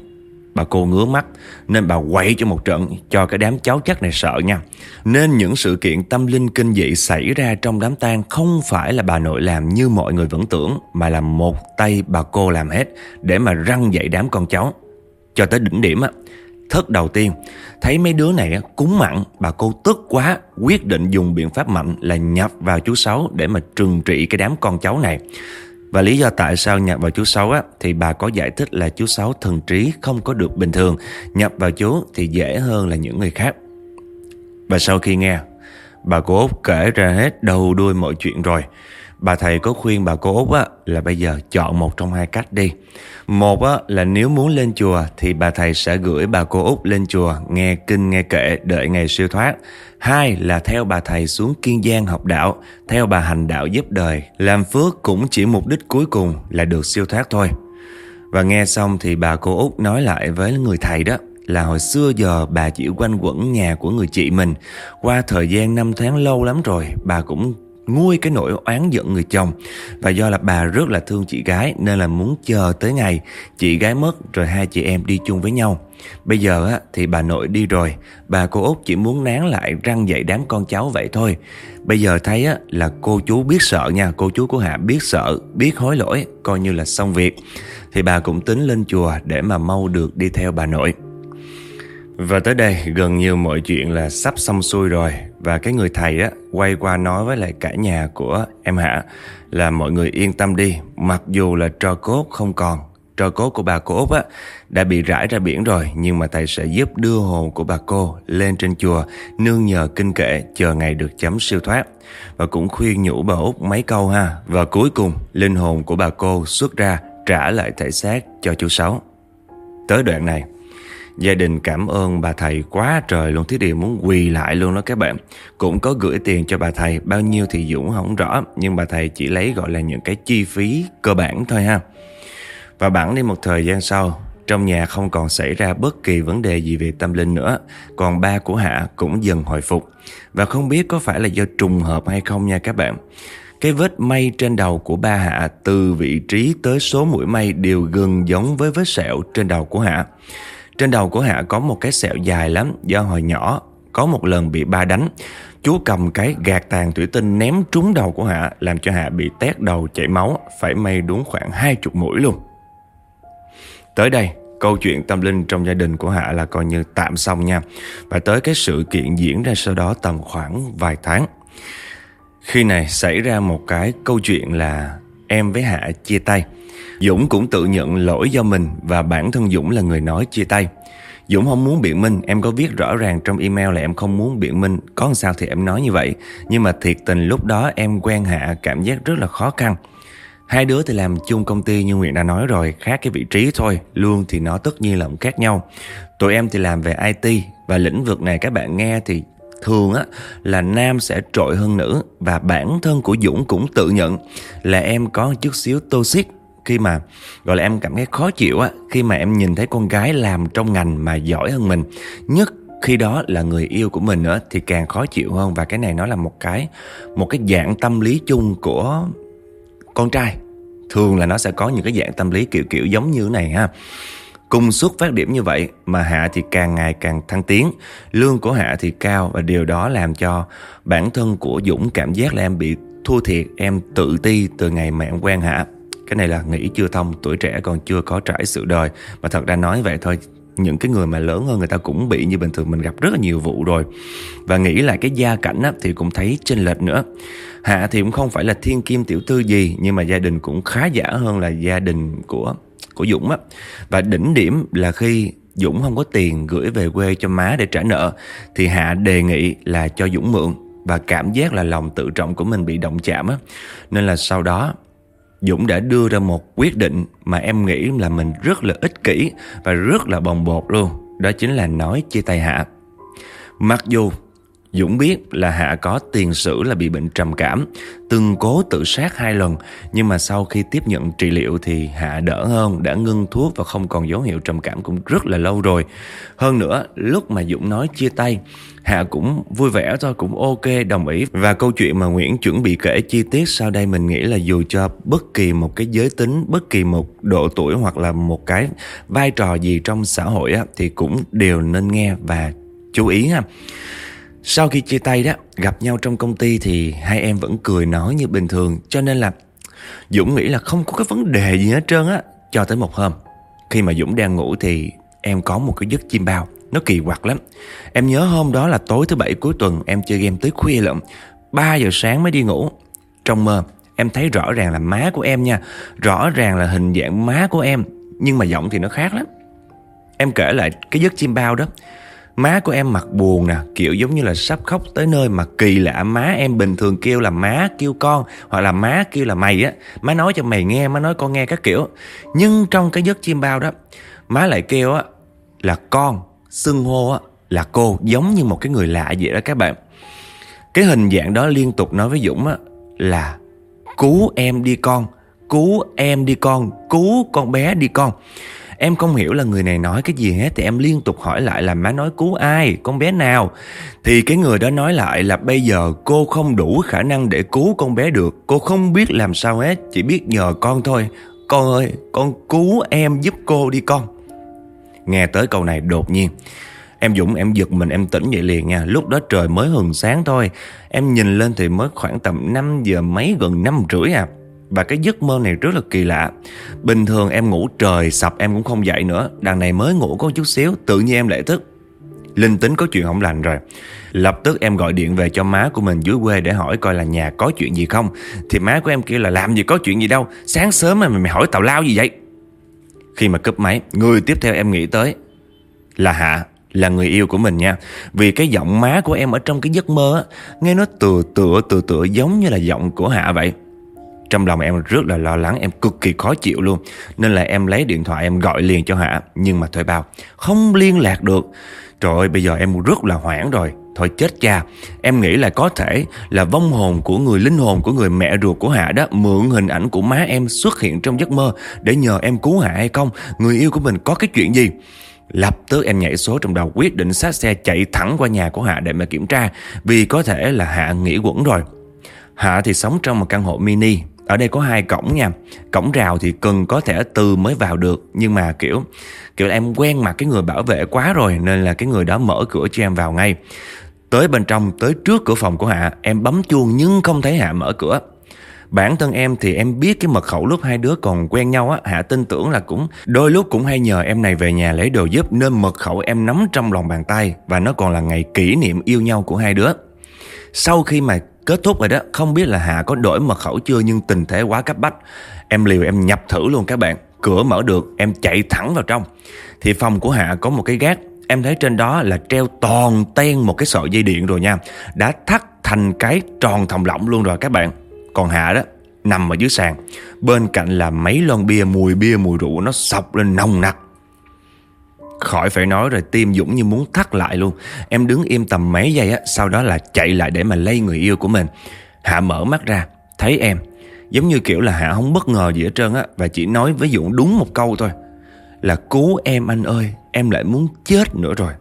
S1: Bà cô ngứa mắt, nên bà quậy cho một trận, cho cái đám cháu chắc này sợ nha. Nên những sự kiện tâm linh kinh dị xảy ra trong đám tang không phải là bà nội làm như mọi người vẫn tưởng, mà là một tay bà cô làm hết để mà răng dậy đám con cháu. Cho tới đỉnh điểm á Thất đầu tiên, thấy mấy đứa này cúng mặn, bà cô tức quá, quyết định dùng biện pháp mạnh là nhập vào chú Sáu để mà trừng trị cái đám con cháu này. Và lý do tại sao nhập vào chú Sáu á, thì bà có giải thích là chú Sáu thần trí không có được bình thường, nhập vào chú thì dễ hơn là những người khác. Và sau khi nghe, bà cô Út kể ra hết đầu đuôi mọi chuyện rồi. Bà thầy có khuyên bà cô Út á, là bây giờ chọn một trong hai cách đi. Một á, là nếu muốn lên chùa thì bà thầy sẽ gửi bà cô Út lên chùa nghe kinh nghe kệ đợi ngày siêu thoát. Hai là theo bà thầy xuống Kiên Giang học đạo, theo bà hành đạo giúp đời. Làm phước cũng chỉ mục đích cuối cùng là được siêu thoát thôi. Và nghe xong thì bà cô Út nói lại với người thầy đó là hồi xưa giờ bà chỉ quanh quẩn nhà của người chị mình. Qua thời gian năm tháng lâu lắm rồi, bà cũng nguôi cái nỗi oán giận người chồng. Và do là bà rất là thương chị gái nên là muốn chờ tới ngày chị gái mất rồi hai chị em đi chung với nhau. Bây giờ á thì bà nội đi rồi bà cô út chỉ muốn nán lại răng dậy đám con cháu vậy thôi. Bây giờ thấy á là cô chú biết sợ nha cô chú của hạ biết sợ biết hối lỗi coi như là xong việc. Thì bà cũng tính lên chùa để mà mau được đi theo bà nội và tới đây, gần như mọi chuyện là sắp xong xuôi rồi. Và cái người thầy á, quay qua nói với lại cả nhà của em Hạ Là mọi người yên tâm đi, Mặc dù là trò cốt không còn. Trò cốt của bà cô Úc á, đã bị rải ra biển rồi, Nhưng mà thầy sẽ giúp đưa hồn của bà cô lên trên chùa, Nương nhờ kinh kệ, chờ ngày được chấm siêu thoát. Và cũng khuyên nhủ bà Út mấy câu ha. Và cuối cùng, linh hồn của bà cô xuất ra, trả lại thể xác cho chú Sáu. Tới đoạn này. Gia đình cảm ơn bà thầy quá trời luôn Thiết Điều muốn quỳ lại luôn đó các bạn. Cũng có gửi tiền cho bà thầy, Bao nhiêu thì Dũng không rõ, Nhưng bà thầy chỉ lấy gọi là những cái chi phí cơ bản thôi ha. Và bản đi một thời gian sau, Trong nhà không còn xảy ra bất kỳ vấn đề gì về tâm linh nữa, Còn ba của Hạ cũng dần hồi phục. Và không biết có phải là do trùng hợp hay không nha các bạn. Cái vết mây trên đầu của ba Hạ từ vị trí tới số mũi mây đều gần giống với vết sẹo trên đầu của Hạ. Trên đầu của Hạ có một cái sẹo dài lắm do hồi nhỏ có một lần bị ba đánh. Chú cầm cái gạt tàn thủy tinh ném trúng đầu của Hạ làm cho Hạ bị tét đầu chảy máu phải may đúng khoảng hai chục mũi luôn. Tới đây, câu chuyện tâm linh trong gia đình của Hạ là coi như tạm xong nha. Và tới cái sự kiện diễn ra sau đó tầm khoảng vài tháng. Khi này xảy ra một cái câu chuyện là em với Hạ chia tay. Dũng cũng tự nhận lỗi do mình và bản thân Dũng là người nói chia tay. Dũng không muốn biện minh, em có viết rõ ràng trong email là em không muốn biện minh, có làm sao thì em nói như vậy. Nhưng mà thiệt tình lúc đó em quen Hạ cảm giác rất là khó khăn. Hai đứa thì làm chung công ty như Nguyện đã nói rồi, khác cái vị trí thôi, lương thì nó tất nhiên là cũng khác nhau. Tụi em thì làm về IT và lĩnh vực này các bạn nghe thì thường á, là nam sẽ trội hơn nữ và bản thân của Dũng cũng tự nhận là em có chút xíu toxic. Khi mà, gọi là, em cảm thấy khó chịu á, khi mà em nhìn thấy con gái làm trong ngành mà giỏi hơn mình, nhất khi đó là người yêu của mình nữa thì càng khó chịu hơn. Và cái này nó là một cái một cái dạng tâm lý chung của con trai. Thường là nó sẽ có những cái dạng tâm lý kiểu kiểu giống như này ha cùng xuất phát điểm như vậy mà hạ thì càng ngày càng thăng tiến. Lương của hạ thì cao và điều đó làm cho bản thân của dũng cảm giác là em bị thua thiệt em tự ti từ ngày mà em quen hạ. Cái này là nghĩ chưa thông tuổi trẻ còn chưa có trải sự đời. Mà thật ra nói vậy thôi những cái người mà lớn hơn người ta cũng bị như bình thường mình gặp rất là nhiều vụ rồi. Và nghĩ lại cái gia cảnh á, thì cũng thấy chênh lệch nữa. Hạ thì cũng không phải là thiên kim tiểu thư gì nhưng mà gia đình cũng khá giả hơn là gia đình của của dũng á và đỉnh điểm là khi dũng không có tiền gửi về quê cho má để trả nợ, thì hạ đề nghị là cho dũng mượn và cảm giác là lòng tự trọng của mình bị động chạm á nên là sau đó, Dũng đã đưa ra một quyết định mà em nghĩ là mình rất là ích kỷ và rất là bồng bột luôn. Đó chính là nói chia tay Hạ. Mặc dù Dũng biết là Hạ có tiền sử là bị bệnh trầm cảm, từng cố tự sát hai lần, nhưng mà sau khi tiếp nhận trị liệu thì Hạ đỡ hơn, đã ngưng thuốc và không còn dấu hiệu trầm cảm cũng rất là lâu rồi. Hơn nữa, lúc mà Dũng nói chia tay, Hạ cũng vui vẻ thôi, cũng ok, đồng ý. Và câu chuyện mà Nguyễn chuẩn bị kể chi tiết sau đây mình nghĩ là dù cho bất kỳ một cái giới tính, bất kỳ một độ tuổi hoặc là một cái vai trò gì trong xã hội á, thì cũng đều nên nghe và chú ý ha. Sau khi chia tay đó, gặp nhau trong công ty thì hai em vẫn cười nói như bình thường cho nên là Dũng nghĩ là không có cái vấn đề gì hết trơn á. Cho tới một hôm, khi mà Dũng đang ngủ thì em có một cái giấc chim bao. Nó kỳ quặc lắm. Em nhớ hôm đó là tối thứ bảy cuối tuần em chơi game tới khuya lận. 3 giờ sáng mới đi ngủ. Trong mơ, em thấy rõ ràng là má của em nha. Rõ ràng là hình dạng má của em. Nhưng mà giọng thì nó khác lắm. Em kể lại cái giấc chim bao đó. Má của em mặt buồn nè, Kiểu giống như là sắp khóc tới nơi mà kỳ lạ. Má em bình thường kêu là má kêu con, Hoặc là má kêu là mày á. Má nói cho mày nghe, Má nói con nghe các kiểu. Nhưng trong cái giấc chim bao đó, Má lại kêu á, là con, Xưng hô á, là cô, Giống như một cái người lạ vậy đó các bạn. Cái hình dạng đó liên tục nói với Dũng á, Là Cứu em đi con, Cứu em đi con, Cứu con bé đi con. Em không hiểu là người này nói cái gì hết, Thì em liên tục hỏi lại là má nói cứu ai, Con bé nào? Thì cái người đó nói lại là bây giờ cô không đủ khả năng để cứu con bé được. Cô không biết làm sao hết, Chỉ biết nhờ con thôi. Con ơi, con cứu em giúp cô đi con. Nghe tới câu này đột nhiên, Em Dũng, em giật mình, em tỉnh dậy liền nha. Lúc đó trời mới hừng sáng thôi. Em nhìn lên thì mới khoảng tầm 5 giờ mấy, gần 5 rưỡi à và cái giấc mơ này rất là kỳ lạ. Bình thường em ngủ trời sập em cũng không dậy nữa. Đằng này mới ngủ có chút xíu, Tự nhiên em lại thức. Linh tính có chuyện không lành rồi. Lập tức em gọi điện về cho má của mình dưới quê Để hỏi coi là nhà có chuyện gì không. Thì má của em kêu là làm gì có chuyện gì đâu, Sáng sớm mà mày hỏi tào lao gì vậy? Khi mà cúp máy, Người tiếp theo em nghĩ tới Là Hạ, là người yêu của mình nha. Vì cái giọng má của em ở trong cái giấc mơ á, Nghe nó tựa tựa tựa tựa giống như là giọng của Hạ vậy trong lòng em rất là lo lắng, Em cực kỳ khó chịu luôn. Nên là em lấy điện thoại em gọi liền cho Hạ, Nhưng mà thôi bao Không liên lạc được. Trời ơi, bây giờ em rất là hoảng rồi. Thôi chết cha, Em nghĩ là có thể là vong hồn của người, linh hồn của người mẹ ruột của Hạ đó, Mượn hình ảnh của má em xuất hiện trong giấc mơ Để nhờ em cứu Hạ hay không? Người yêu của mình có cái chuyện gì? Lập tức em nhảy số trong đầu, quyết định sát xe chạy thẳng qua nhà của Hạ để mà kiểm tra, Vì có thể là Hạ nghỉ quẩn rồi. Hạ thì sống trong một căn hộ mini ở đây có hai cổng nha. Cổng rào thì cần có thể từ mới vào được, Nhưng mà, kiểu Kiểu em quen mặt cái người bảo vệ quá rồi, Nên là cái người đó mở cửa cho em vào ngay. Tới bên trong, Tới trước cửa phòng của Hạ, Em bấm chuông nhưng không thấy Hạ mở cửa. Bản thân em thì em biết cái mật khẩu lúc hai đứa còn quen nhau á, Hạ tin tưởng là cũng, đôi lúc cũng hay nhờ em này về nhà lấy đồ giúp Nên mật khẩu em nắm trong lòng bàn tay Và nó còn là ngày kỷ niệm yêu nhau của hai đứa. Sau khi mà kết thúc rồi đó. Không biết là Hạ có đổi mật khẩu chưa, Nhưng tình thế quá cấp bách. Em liều em nhập thử luôn các bạn. Cửa mở được, em chạy thẳng vào trong. Thì phòng của Hạ có một cái gác. Em thấy trên đó là treo toàn ten một cái sợi dây điện rồi nha. Đã thắt thành cái tròn thòng lọng luôn rồi các bạn. Còn Hạ đó, nằm ở dưới sàn. Bên cạnh là mấy lon bia, mùi bia, mùi rượu nó sọc lên nồng nặc. Khỏi phải nói rồi, tim Dũng như muốn thắt lại luôn. Em đứng im tầm mấy giây á, Sau đó là chạy lại để mà lay người yêu của mình. Hạ mở mắt ra, Thấy em. Giống như kiểu là Hạ không bất ngờ gì hết trơn á, Và chỉ nói với Dũng đúng một câu thôi. Là, cứu em anh ơi, Em lại muốn chết nữa rồi.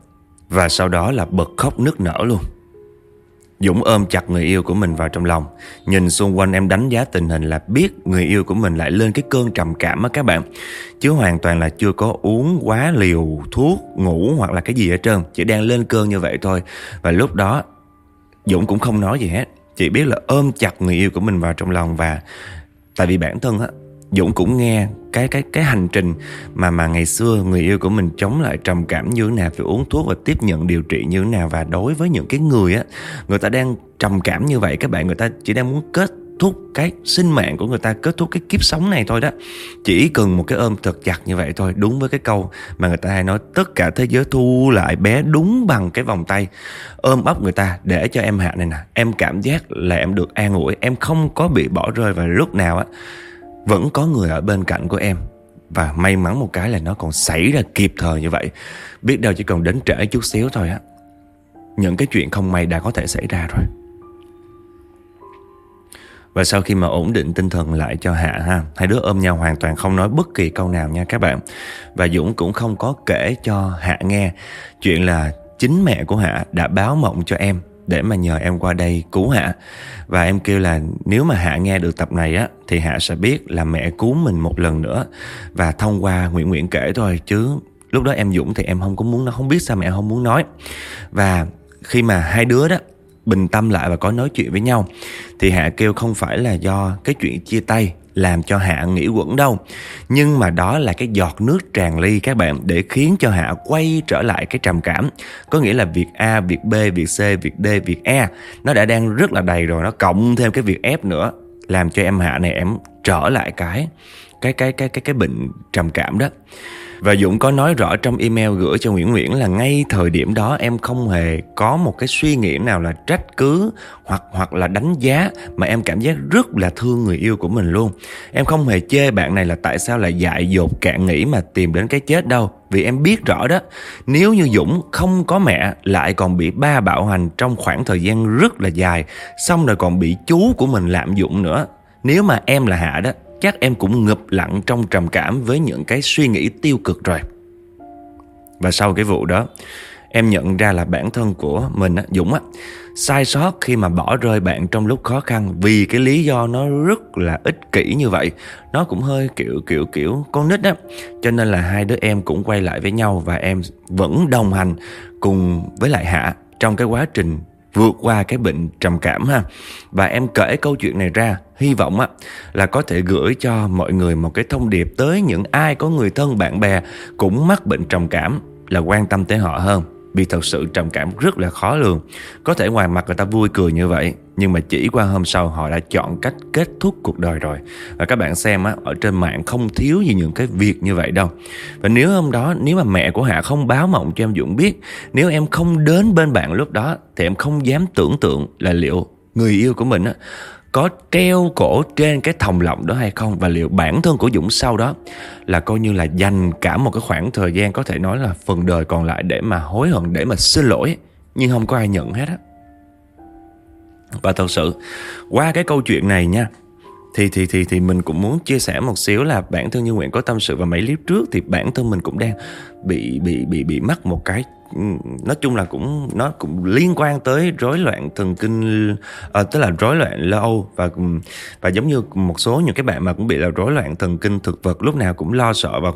S1: Và sau đó là bật khóc nức nở luôn. Dũng ôm chặt người yêu của mình vào trong lòng. Nhìn xung quanh em đánh giá tình hình là biết người yêu của mình lại lên cái cơn trầm cảm á các bạn. Chứ hoàn toàn là chưa có uống quá liều thuốc, ngủ hoặc là cái gì hết trơn. Chỉ đang lên cơn như vậy thôi. Và lúc đó Dũng cũng không nói gì hết. Chỉ biết là ôm chặt người yêu của mình vào trong lòng và Tại vì bản thân á Dũng cũng nghe cái cái cái hành trình mà mà ngày xưa người yêu của mình chống lại trầm cảm như thế nào, phải uống thuốc và tiếp nhận điều trị như thế nào. Và đối với những cái người á, người ta đang trầm cảm như vậy, các bạn, người ta chỉ đang muốn kết thúc cái sinh mạng của người ta, kết thúc cái kiếp sống này thôi đó. Chỉ cần một cái ôm thật chặt như vậy thôi, đúng với cái câu mà người ta hay nói, tất cả thế giới thu lại bé đúng bằng cái vòng tay. Ôm ấp người ta, để cho em hạ này nè, em cảm giác là em được an ủi, em không có bị bỏ rơi và lúc nào á vẫn có người ở bên cạnh của em. Và may mắn một cái là nó còn xảy ra kịp thời như vậy. Biết đâu chỉ còn đến trễ chút xíu thôi á. Những cái chuyện không may đã có thể xảy ra rồi. Và sau khi mà ổn định tinh thần lại cho Hạ ha, Hai đứa ôm nhau hoàn toàn không nói bất kỳ câu nào nha các bạn. Và Dũng cũng không có kể cho Hạ nghe Chuyện là chính mẹ của Hạ đã báo mộng cho em để mà nhờ em qua đây cứu Hạ. Và em kêu là nếu mà Hạ nghe được tập này á, thì Hạ sẽ biết là mẹ cứu mình một lần nữa và thông qua Nguyễn Nguyễn kể thôi, chứ lúc đó em Dũng thì em không có muốn nó không biết sao mẹ không muốn nói. Và khi mà hai đứa đó bình tâm lại và có nói chuyện với nhau, thì Hạ kêu không phải là do cái chuyện chia tay làm cho Hạ nghĩ quẩn đâu. Nhưng mà đó là cái giọt nước tràn ly các bạn để khiến cho Hạ quay trở lại cái trầm cảm. Có nghĩa là việc A, việc B, việc C, việc D, việc E nó đã đang rất là đầy rồi, nó cộng thêm cái việc F nữa làm cho em Hạ này em trở lại cái cái cái cái cái cái bệnh trầm cảm đó. Và Dũng có nói rõ trong email gửi cho Nguyễn Nguyễn là ngay thời điểm đó em không hề có một cái suy nghĩ nào là trách cứ hoặc hoặc là đánh giá mà em cảm giác rất là thương người yêu của mình luôn. Em không hề chê bạn này là tại sao lại dại dột cạn nghĩ mà tìm đến cái chết đâu. Vì em biết rõ đó, nếu như Dũng không có mẹ lại còn bị ba bạo hành trong khoảng thời gian rất là dài, xong rồi còn bị chú của mình lạm dụng nữa. Nếu mà em là Hạ đó chắc em cũng ngập lặng trong trầm cảm với những cái suy nghĩ tiêu cực rồi. Và sau cái vụ đó, em nhận ra là bản thân của mình, Dũng á, sai sót khi mà bỏ rơi bạn trong lúc khó khăn vì cái lý do nó rất là ích kỷ như vậy. Nó cũng hơi kiểu kiểu kiểu con nít á. Cho nên là hai đứa em cũng quay lại với nhau và em vẫn đồng hành cùng với lại Hạ trong cái quá trình vượt qua cái bệnh trầm cảm ha. Và em kể câu chuyện này ra, hy vọng á là có thể gửi cho mọi người một cái thông điệp tới những ai có người thân bạn bè cũng mắc bệnh trầm cảm là quan tâm tới họ hơn. Vì thật sự trầm cảm rất là khó lường. Có thể ngoài mặt người ta vui cười như vậy Nhưng mà chỉ qua hôm sau họ đã chọn cách kết thúc cuộc đời rồi. Và các bạn xem á, ở trên mạng không thiếu gì những cái việc như vậy đâu. Và nếu hôm đó Nếu mà mẹ của Hạ không báo mộng cho em Dũng biết Nếu em không đến bên bạn lúc đó Thì em không dám tưởng tượng là liệu người yêu của mình á có treo cổ trên cái thòng lọng đó hay không? Và liệu bản thân của Dũng sau đó là coi như là dành cả một cái khoảng thời gian có thể nói là phần đời còn lại để mà hối hận, để mà xin lỗi, nhưng không có ai nhận hết á? Và thật sự, qua cái câu chuyện này nha thì thì thì thì mình cũng muốn chia sẻ một xíu là bản thân như nguyện có tâm sự và mấy clip trước thì bản thân mình cũng đang bị bị bị bị mắc một cái ừ, nói chung là cũng nó cũng liên quan tới rối loạn thần kinh à, tức là rối loạn lo âu và ừ, và giống như một số những cái bạn mà cũng bị là rối loạn thần kinh thực vật lúc nào cũng lo sợ và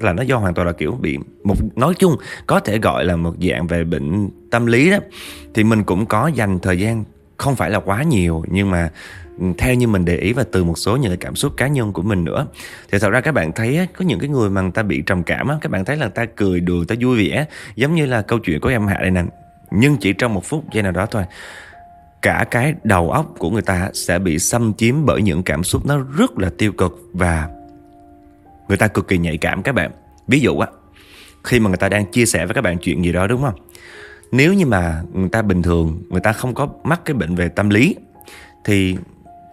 S1: là nó do hoàn toàn là kiểu bị một nói chung có thể gọi là một dạng về bệnh tâm lý đó. Thì mình cũng có dành thời gian không phải là quá nhiều nhưng mà theo như mình để ý và từ một số những cái cảm xúc cá nhân của mình nữa. Thì thật ra các bạn thấy có những cái người mà người ta bị trầm cảm á, các bạn thấy là người ta cười đùa, người ta vui vẻ, giống như là câu chuyện của em hạ đây nè. Nhưng chỉ trong một phút giây nào đó thôi, cả cái đầu óc của người ta sẽ bị xâm chiếm bởi những cảm xúc nó rất là tiêu cực và người ta cực kỳ nhạy cảm các bạn. Ví dụ á, khi mà người ta đang chia sẻ với các bạn chuyện gì đó, đúng không? Nếu như mà người ta bình thường, người ta không có mắc cái bệnh về tâm lý, thì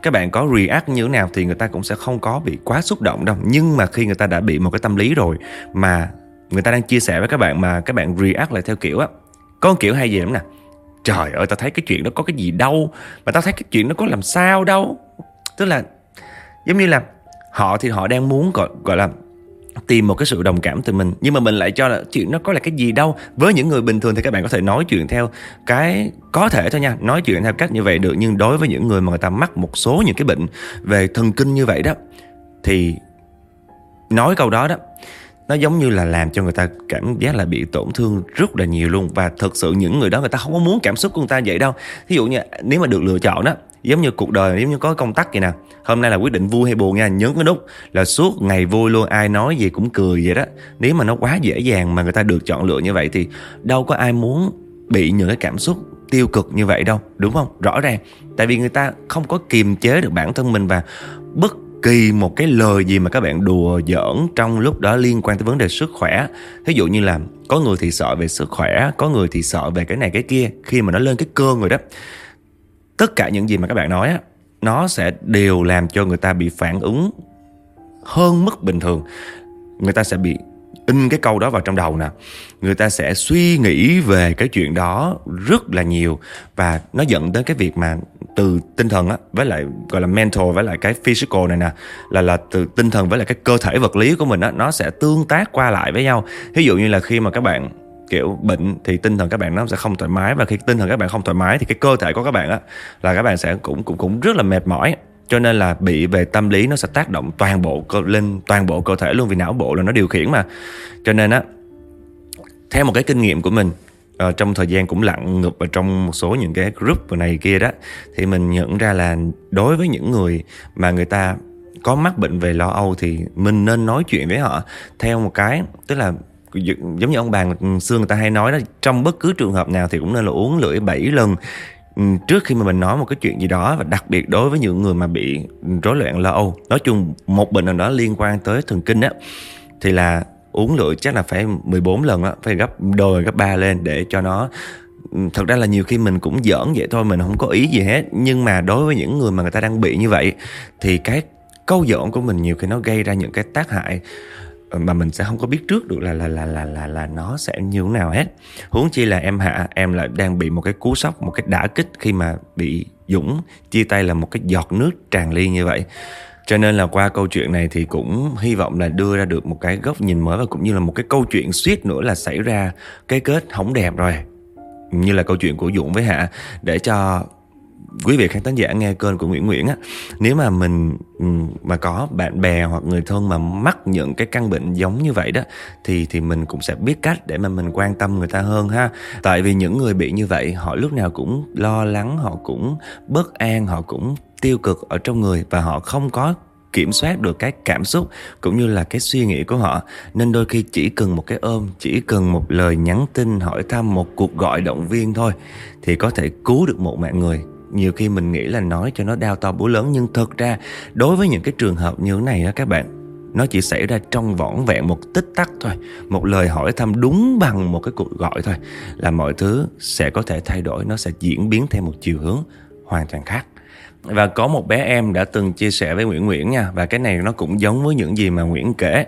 S1: các bạn có react như thế nào thì người ta cũng sẽ không có bị quá xúc động đâu. Nhưng mà khi người ta đã bị một cái tâm lý rồi mà người ta đang chia sẻ với các bạn mà các bạn react lại theo kiểu á, có một kiểu hay gì lắm nè. Trời ơi, tao thấy cái chuyện đó có cái gì đâu, mà tao thấy cái chuyện đó có làm sao đâu. Tức là, giống như là họ thì họ đang muốn gọi gọi là tìm một cái sự đồng cảm từ mình. Nhưng mà mình lại cho là, chuyện nó có là cái gì đâu? Với những người bình thường thì các bạn có thể nói chuyện theo cái có thể thôi nha, nói chuyện theo cách như vậy được. Nhưng đối với những người mà người ta mắc một số những cái bệnh về thần kinh như vậy đó, thì nói câu đó đó, nó giống như là làm cho người ta cảm giác là bị tổn thương rất là nhiều luôn. Và thực sự những người đó người ta không có muốn cảm xúc của người ta vậy đâu. Ví dụ như, nếu mà được lựa chọn đó giống như cuộc đời, giống như có công tắc vậy nè. Hôm nay là quyết định vui hay buồn nha. Nhấn cái nút là suốt ngày vui luôn, ai nói gì cũng cười vậy đó. Nếu mà nó quá dễ dàng mà người ta được chọn lựa như vậy thì đâu có ai muốn bị những cái cảm xúc tiêu cực như vậy đâu, đúng không? Rõ ràng. Tại vì người ta không có kiềm chế được bản thân mình và bất kỳ một cái lời gì mà các bạn đùa giỡn trong lúc đó liên quan tới vấn đề sức khỏe. Ví dụ như là có người thì sợ về sức khỏe, có người thì sợ về cái này cái kia khi mà nó lên cái cơn rồi đó tất cả những gì mà các bạn nói á, nó sẽ đều làm cho người ta bị phản ứng hơn mức bình thường. Người ta sẽ bị in cái câu đó vào trong đầu nè. Người ta sẽ suy nghĩ về cái chuyện đó rất là nhiều và nó dẫn đến cái việc mà từ tinh thần á, với lại gọi là mental, với lại cái physical này nè, là là từ tinh thần với lại cái cơ thể vật lý của mình á, nó sẽ tương tác qua lại với nhau. Ví dụ như là khi mà các bạn kiểu bệnh thì tinh thần các bạn nó sẽ không thoải mái. Và khi tinh thần các bạn không thoải mái thì cái cơ thể của các bạn á là các bạn sẽ cũng cũng cũng rất là mệt mỏi. Cho nên là bị về tâm lý nó sẽ tác động toàn bộ lên toàn bộ cơ thể luôn vì não bộ là nó điều khiển mà. Cho nên á theo một cái kinh nghiệm của mình Ờ, trong thời gian cũng lặng ngụp ở trong một số những cái group này kia đó thì mình nhận ra là đối với những người mà người ta có mắc bệnh về lo âu thì mình nên nói chuyện với họ theo một cái tức là giống như ông bà xưa người ta hay nói đó, trong bất cứ trường hợp nào thì cũng nên là uống lưỡi 7 lần ừ, trước khi mà mình nói một cái chuyện gì đó. Và đặc biệt đối với những người mà bị rối loạn lo âu. Nói chung một bệnh nào đó liên quan tới thần kinh á, thì là uống lưỡi chắc là phải 14 lần á, phải gấp đôi, gấp ba lên để cho nó ừ, thật ra là nhiều khi mình cũng giỡn vậy thôi, mình không có ý gì hết. Nhưng mà đối với những người mà người ta đang bị như vậy, thì cái câu giỡn của mình nhiều khi nó gây ra những cái tác hại mà mình sẽ không có biết trước được là là là là là là nó sẽ như thế nào hết. Huống chi là em hạ, em lại đang bị một cái cú sốc, một cái đả kích khi mà bị dũng chia tay là một cái giọt nước tràn ly như vậy. Cho nên là qua câu chuyện này thì cũng hy vọng là đưa ra được một cái góc nhìn mới và cũng như là một cái câu chuyện suýt nữa là xảy ra cái kết không đẹp rồi. Như là câu chuyện của Dũng với Hạ, để cho quý vị khán thính giả nghe kênh của Nguyễn Nguyễn á, nếu mà mình ừ, mà có bạn bè hoặc người thân mà mắc những cái căn bệnh giống như vậy đó, thì thì mình cũng sẽ biết cách để mà mình quan tâm người ta hơn ha. Tại vì những người bị như vậy, họ lúc nào cũng lo lắng, họ cũng bất an, họ cũng tiêu cực ở trong người và họ không có kiểm soát được cái cảm xúc cũng như là cái suy nghĩ của họ. Nên đôi khi chỉ cần một cái ôm, chỉ cần một lời nhắn tin, hỏi thăm một cuộc gọi động viên thôi, thì có thể cứu được một mạng người nhiều khi mình nghĩ là nói cho nó đau to búa lớn, nhưng thật ra đối với những cái trường hợp như thế này đó các bạn, nó chỉ xảy ra trong vỏn vẹn một tích tắc thôi, một lời hỏi thăm đúng bằng một cái cuộc gọi thôi, là mọi thứ sẽ có thể thay đổi, nó sẽ diễn biến theo một chiều hướng hoàn toàn khác. Và có một bé em đã từng chia sẻ với Nguyễn Nguyễn nha, và cái này nó cũng giống với những gì mà Nguyễn kể.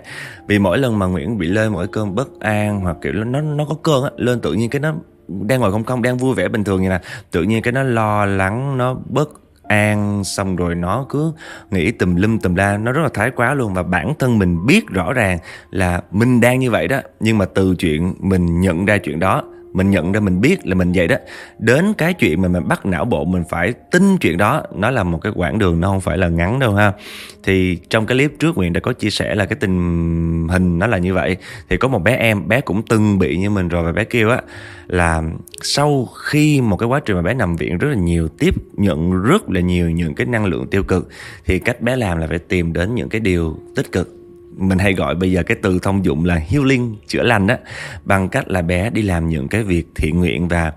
S1: Vì mỗi lần mà Nguyễn bị lên mỗi cơn bất an hoặc kiểu nó nó có cơn á, lên tự nhiên cái nó đang ngồi không không, đang vui vẻ bình thường như nè. Tự nhiên cái nó lo lắng, nó bất an, xong rồi nó cứ nghĩ tùm lum tùm la, nó rất là thái quá luôn. Và bản thân mình biết rõ ràng là mình đang như vậy đó, nhưng mà từ chuyện mình nhận ra chuyện đó mình nhận ra, mình biết là mình vậy đó. Đến cái chuyện mà mình bắt não bộ mình phải tin chuyện đó, nó là một cái quãng đường, nó không phải là ngắn đâu ha. Thì trong cái clip trước nguyện đã có chia sẻ là cái tình hình nó là như vậy. Thì có một bé em, bé cũng từng bị như mình rồi và bé kêu á là sau khi một cái quá trình mà bé nằm viện rất là nhiều, tiếp nhận rất là nhiều những cái năng lượng tiêu cực, thì cách bé làm là phải tìm đến những cái điều tích cực mình hay gọi bây giờ cái từ thông dụng là healing chữa lành á bằng cách là bé đi làm những cái việc thiện nguyện và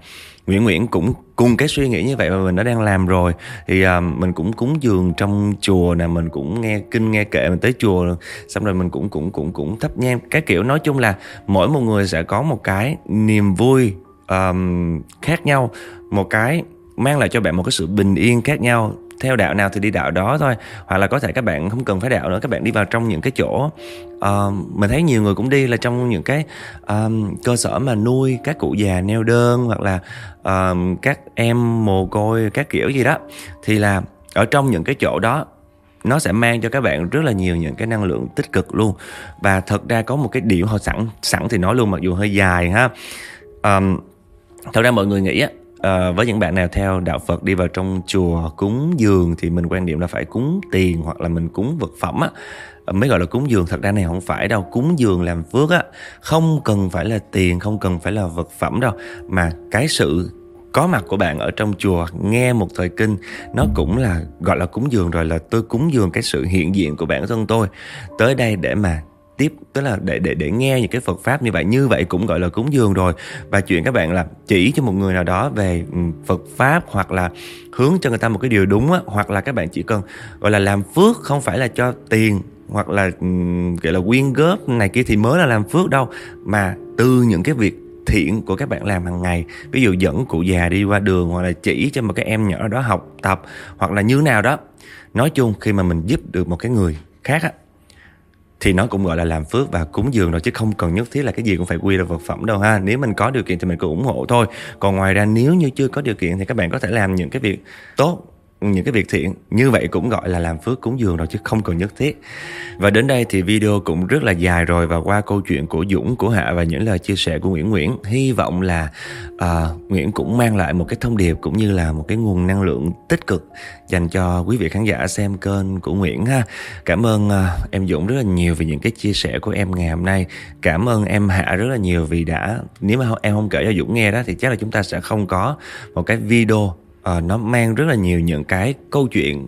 S1: Nguyễn Nguyễn cũng cùng cái suy nghĩ như vậy mà mình đã đang làm rồi. Thì uh, mình cũng cúng dường trong chùa nè mình cũng nghe kinh nghe kệ mình tới chùa xong rồi mình cũng cũng cũng cũng thắp nhang. Cái kiểu nói chung là mỗi một người sẽ có một cái niềm vui um, khác nhau một cái mang lại cho bạn một cái sự bình yên khác nhau theo đạo nào thì đi đạo đó thôi hoặc là có thể các bạn không cần phải đạo nữa các bạn đi vào trong những cái chỗ uh, mình thấy nhiều người cũng đi là trong những cái um, cơ sở mà nuôi các cụ già neo đơn hoặc là um, các em mồ côi các kiểu gì đó thì là ở trong những cái chỗ đó nó sẽ mang cho các bạn rất là nhiều những cái năng lượng tích cực luôn. Và thật ra có một cái điệu họ sẵn sẵn thì nói luôn mặc dù hơi dài ha. Um, thật ra mọi người nghĩ á à, với những bạn nào theo đạo Phật đi vào trong chùa cúng dường thì mình quan điểm là phải cúng tiền hoặc là mình cúng vật phẩm á. Ờ, mới gọi là cúng dường thật ra này không phải đâu. Cúng dường làm phước á không cần phải là tiền không cần phải là vật phẩm đâu. Mà cái sự có mặt của bạn ở trong chùa nghe một thời kinh nó cũng là gọi là cúng dường rồi là tôi cúng dường cái sự hiện diện của bản thân tôi. Tới đây để mà tiếp, tức là để để để nghe những cái Phật pháp như vậy. Như vậy cũng gọi là cúng dường rồi. Và chuyện các bạn là chỉ cho một người nào đó về ừ, Phật pháp hoặc là hướng cho người ta một cái điều đúng á, hoặc là các bạn chỉ cần gọi là làm phước, không phải là cho tiền hoặc là ừ, gọi là quyên góp này kia thì mới là làm phước đâu. Mà từ những cái việc thiện của các bạn làm hàng ngày, ví dụ dẫn cụ già đi qua đường hoặc là chỉ cho một cái em nhỏ đó học tập hoặc là như nào đó, nói chung khi mà mình giúp được một cái người khác á thì nó cũng gọi là làm phước và cúng dường rồi, chứ không cần nhất thiết là cái gì cũng phải quy là vật phẩm đâu ha. Nếu mình có điều kiện thì mình cũng ủng hộ thôi. Còn ngoài ra, nếu như chưa có điều kiện thì các bạn có thể làm những cái việc tốt những cái việc thiện. Như vậy cũng gọi là làm phước cúng dường rồi chứ không cần nhất thiết. Và đến đây thì video cũng rất là dài rồi và qua câu chuyện của Dũng của Hạ và những lời chia sẻ của Nguyễn Nguyễn hy vọng là uh, Nguyễn cũng mang lại một cái thông điệp cũng như là một cái nguồn năng lượng tích cực dành cho quý vị khán giả xem kênh của Nguyễn ha. Cảm ơn uh, em Dũng rất là nhiều vì những cái chia sẻ của em ngày hôm nay. Cảm ơn em Hạ rất là nhiều vì đã nếu mà em không kể cho Dũng nghe đó thì chắc là chúng ta sẽ không có một cái video uh, nó mang rất là nhiều những cái câu chuyện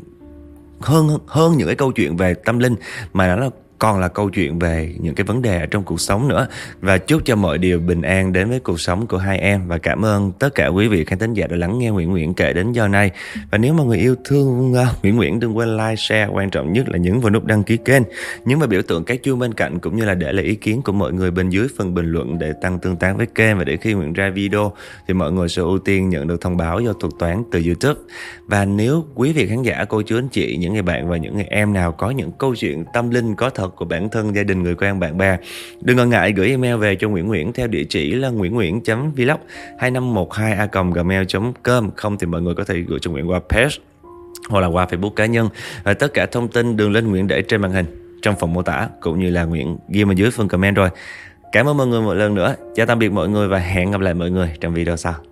S1: hơn hơn những cái câu chuyện về tâm linh mà nó là còn là câu chuyện về những cái vấn đề ở trong cuộc sống nữa. Và chúc cho mọi điều bình an đến với cuộc sống của hai em. Và cảm ơn tất cả quý vị khán thính giả đã lắng nghe Nguyễn Nguyễn kể đến giờ này. Và nếu mà người yêu thương uh, Nguyễn Nguyễn đừng quên like share quan trọng nhất là nhấn vào nút đăng ký kênh. Nhấn vào biểu tượng cái chuông bên cạnh cũng như là để lại ý kiến của mọi người bên dưới phần bình luận để tăng tương tác với kênh. Và để khi Nguyễn ra video thì mọi người sẽ ưu tiên nhận được thông báo do thuật toán từ YouTube. Và nếu quý vị khán giả cô chú anh chị những người bạn và những người em nào có những câu chuyện tâm linh có thật của bản thân, gia đình, người quen, bạn bè. Đừng ngần ngại gửi email về cho Nguyễn Nguyễn theo địa chỉ là nguyễn nguyễn vlog 2512 a gmail com không thì mọi người có thể gửi cho Nguyễn qua page hoặc là qua Facebook cá nhân và tất cả thông tin đường lên Nguyễn để trên màn hình trong phần mô tả cũng như là Nguyễn ghi ở dưới phần comment rồi. Cảm ơn mọi người một lần nữa. Chào tạm biệt mọi người và hẹn gặp lại mọi người trong video sau.